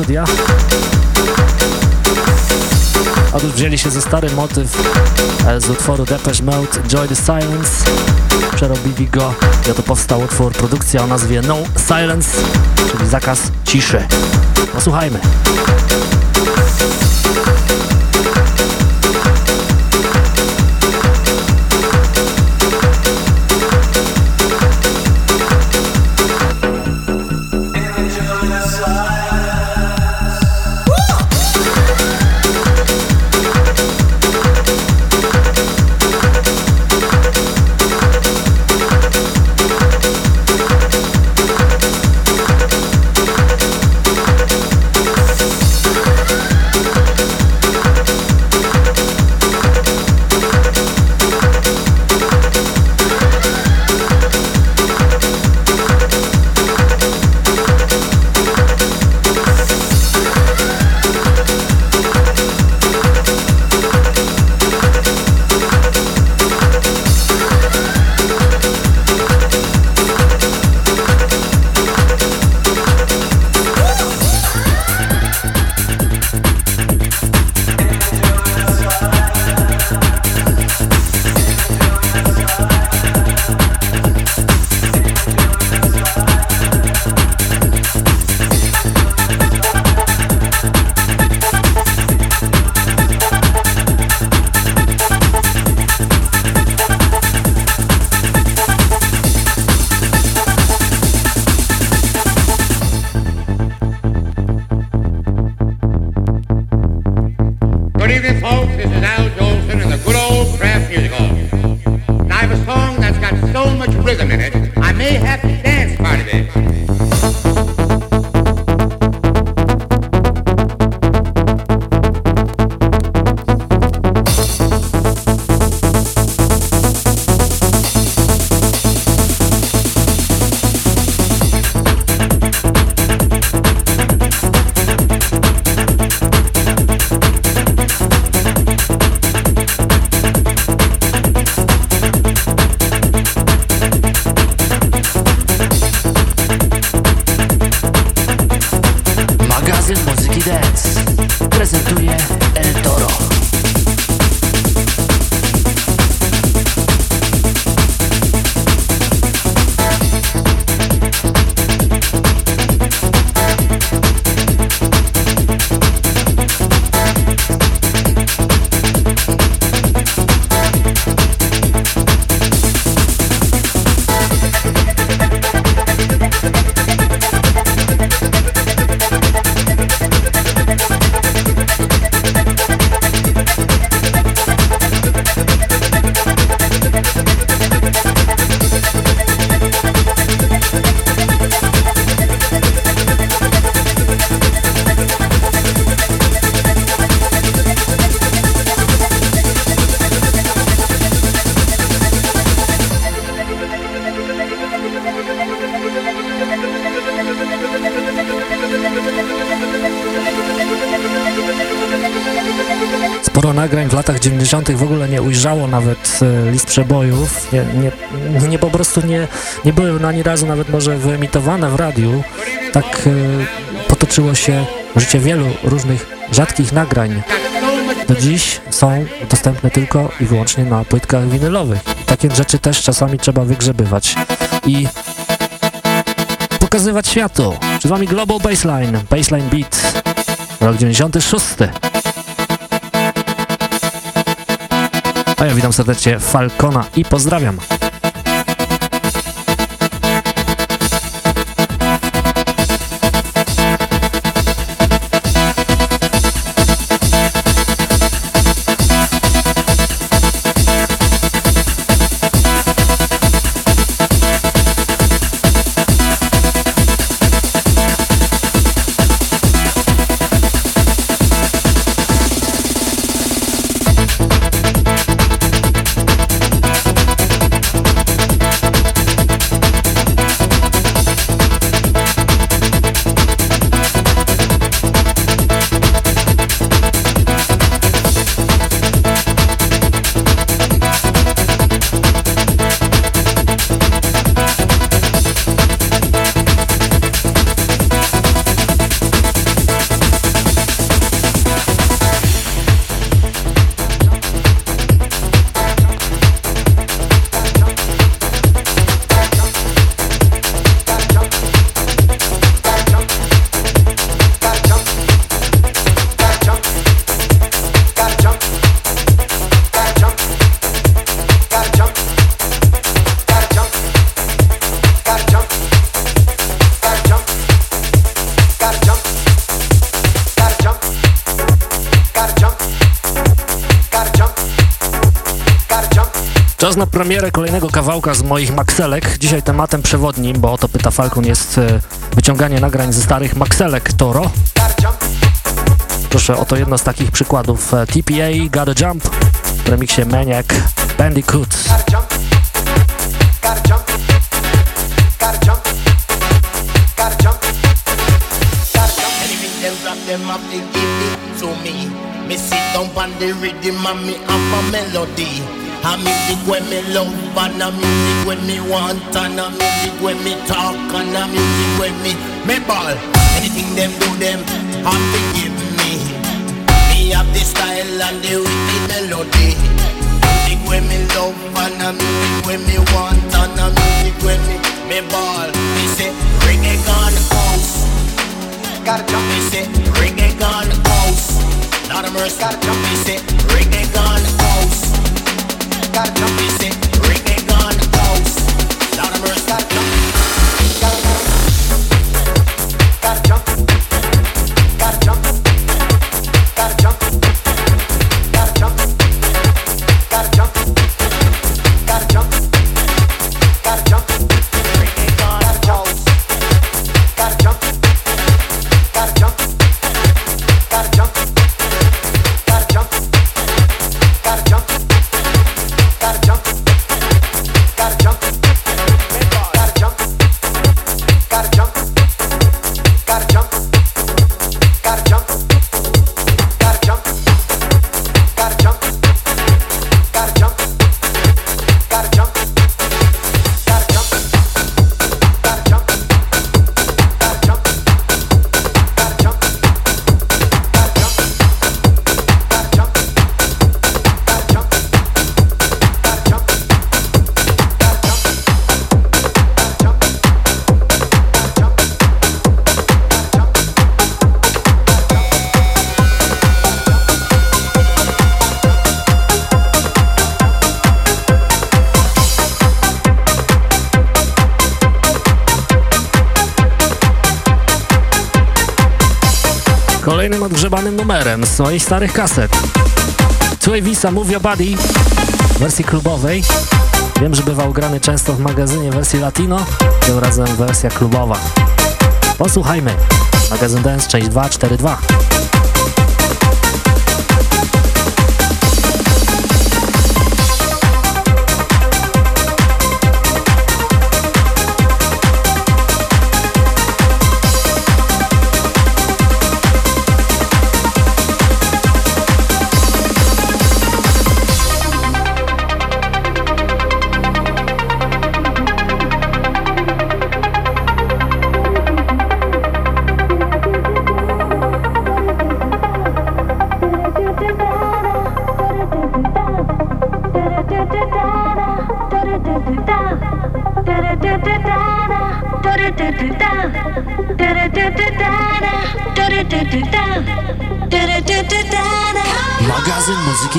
Studia. Otóż wzięli się ze stary motyw e, z utworu Depeche Mode Joy the Silence. Przerobili go i oto powstał utwór, produkcja o nazwie No Silence, czyli zakaz ciszy. Posłuchajmy. Ujrzało nawet e, list przebojów. Nie, nie, nie po prostu nie, nie były ani razu nawet może wyemitowane w radiu. Tak e, potoczyło się życie wielu różnych rzadkich nagrań. Do dziś są dostępne tylko i wyłącznie na płytkach winylowych. Takie rzeczy też czasami trzeba wygrzebywać i pokazywać światu. Przed Wami Global Baseline, Baseline Beat, rok 96. A ja witam serdecznie Falcona i pozdrawiam. Czas premierę kolejnego kawałka z moich makselek. Dzisiaj tematem przewodnim, bo o to pyta Falcon, jest e, wyciąganie nagrań ze starych makselek Toro. Proszę, oto jedno z takich przykładów. E, TPA, Gotta Jump w remiksie Maniac Bandicoot. me. The rhythm a melody. A music when me love and a music when me want and a music when me talk and a music when me me ball. Anything them do them have to give me. Me have the style and the rhythm melody. Music when me love and a music when me want and a music when me me ball. Me say reggae gone house. Gotta jump. Me say reggae gone house. Not a mercy. Gotta jump. Me say reggae gone house gotta come and. Z moich starych kaset. Tui Visa Move Your Body w wersji klubowej. Wiem, że bywał grany często w magazynie wersji latino, tym razem wersja klubowa. Posłuchajmy. Magazyn Dance, część 242.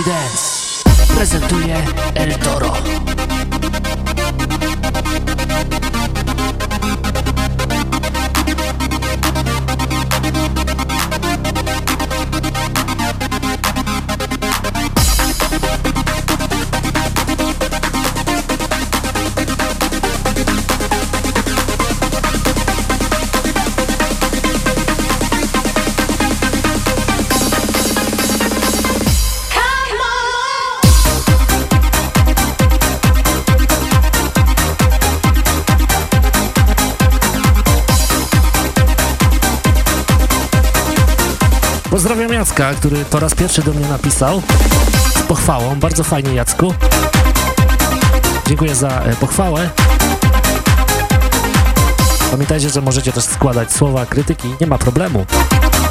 Dance który po raz pierwszy do mnie napisał z pochwałą. Bardzo fajnie, Jacku. Dziękuję za e, pochwałę. Pamiętajcie, że możecie też składać słowa krytyki, nie ma problemu.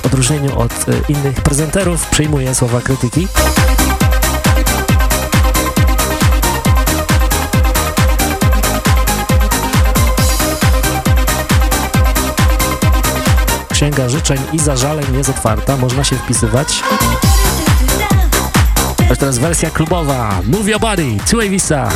W odróżnieniu od e, innych prezenterów przyjmuję słowa krytyki. Księga życzeń i zażaleń jest otwarta, można się wpisywać. A teraz wersja klubowa. Move your body, two Visa.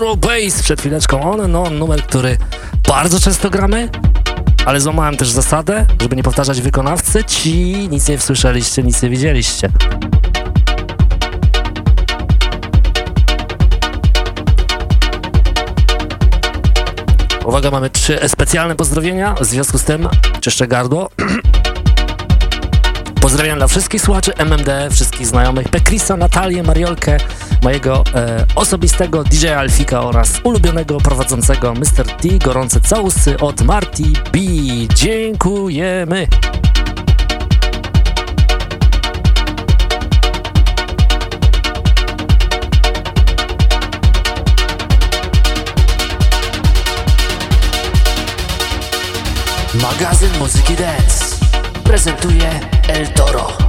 Bass przed chwileczką on no numer, który bardzo często gramy, ale złamałem też zasadę, żeby nie powtarzać wykonawcy. Ci nic nie słyszeliście, nic nie widzieliście. Uwaga, mamy trzy specjalne pozdrowienia, w związku z tym czyszczę gardło. Pozdrawiam dla wszystkich słuchaczy MMD, wszystkich znajomych, Pekrisa, Natalię, Mariolkę, mojego e, osobistego DJ Alfika oraz ulubionego prowadzącego Mr. T. Gorące całusy od Marty B. Dziękujemy! Magazyn Muzyki Dance prezentuje El Toro.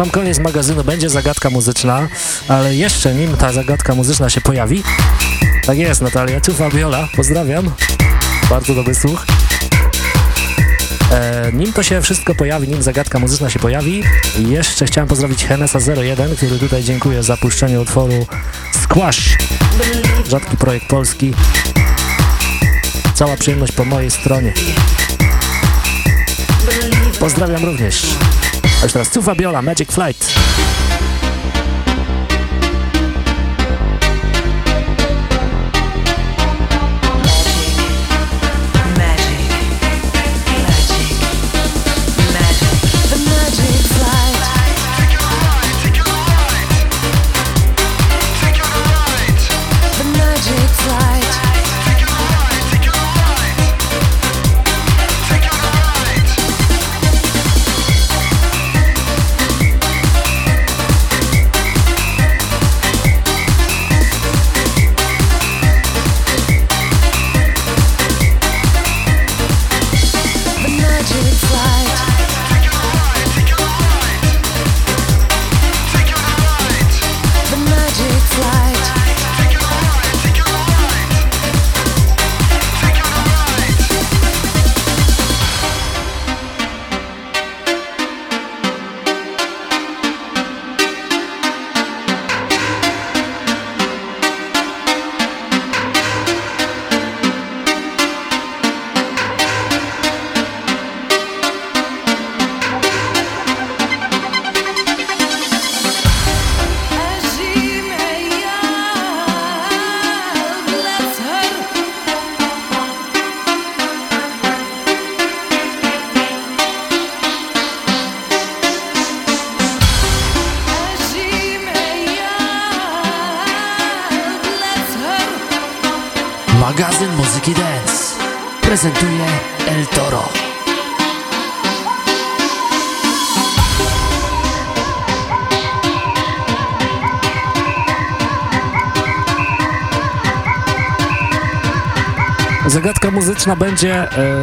Sam koniec magazynu będzie zagadka muzyczna, ale jeszcze nim ta zagadka muzyczna się pojawi, tak jest Natalia, tu Fabiola, pozdrawiam, bardzo dobry słuch. E, nim to się wszystko pojawi, nim zagadka muzyczna się pojawi, jeszcze chciałem pozdrowić Henesa01, który tutaj dziękuję za puszczenie utworu Squash, rzadki projekt polski. Cała przyjemność po mojej stronie. Pozdrawiam również. A już teraz tu Fabiola, Magic Flight. Będzie e,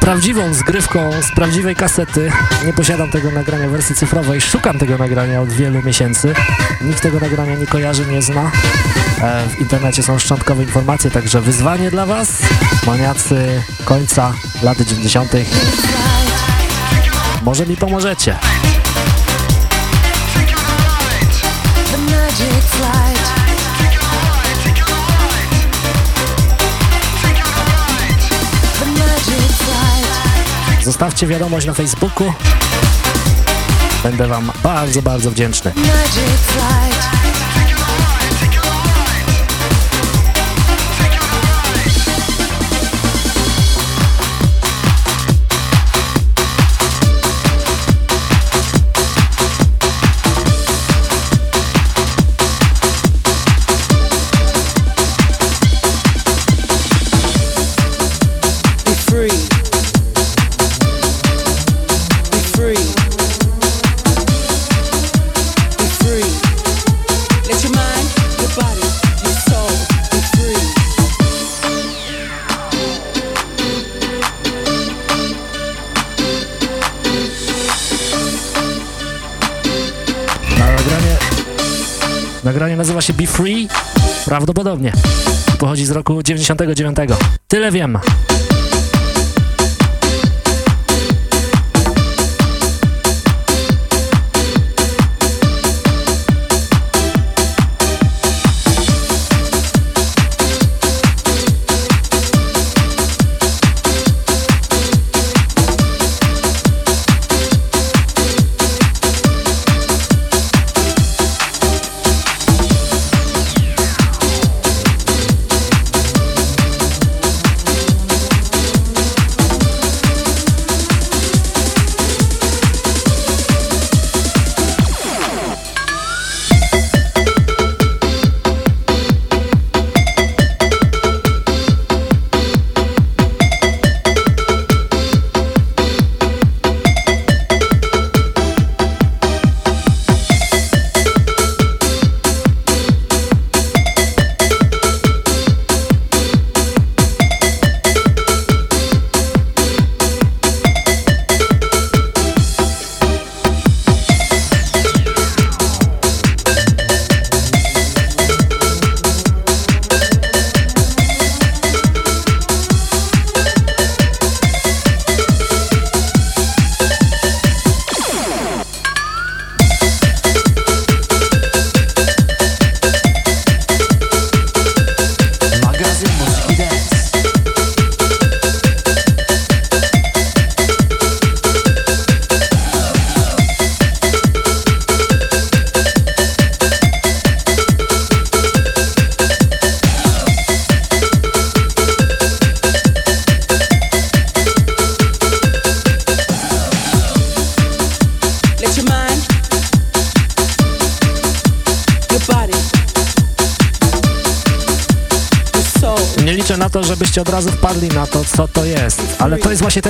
prawdziwą zgrywką z prawdziwej kasety. Nie posiadam tego nagrania w wersji cyfrowej, szukam tego nagrania od wielu miesięcy. Nikt tego nagrania nie kojarzy, nie zna. E, w internecie są szczątkowe informacje, także wyzwanie dla Was, maniacy końca lat 90. Może mi pomożecie. Zostawcie wiadomość na Facebooku. Będę Wam bardzo, bardzo wdzięczny. Się Be Free. Prawdopodobnie. Pochodzi z roku 99. Tyle wiem.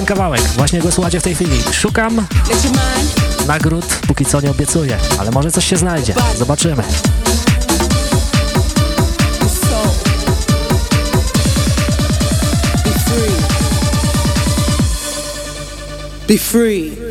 Kawałek. Właśnie go słuchacie w tej chwili. Szukam nagród, póki co nie obiecuję. Ale może coś się znajdzie. Zobaczymy. Be free.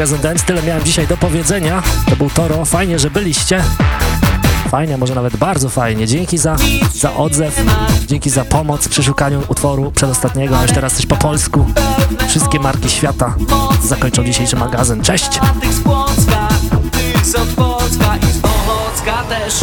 magazyn Dance. Tyle miałem dzisiaj do powiedzenia. To był Toro. Fajnie, że byliście. Fajnie, może nawet bardzo fajnie. Dzięki za, za odzew, dzięki za pomoc przy szukaniu utworu przedostatniego, a już teraz coś po polsku. Wszystkie marki świata zakończą dzisiejszy magazyn. Cześć! z i z też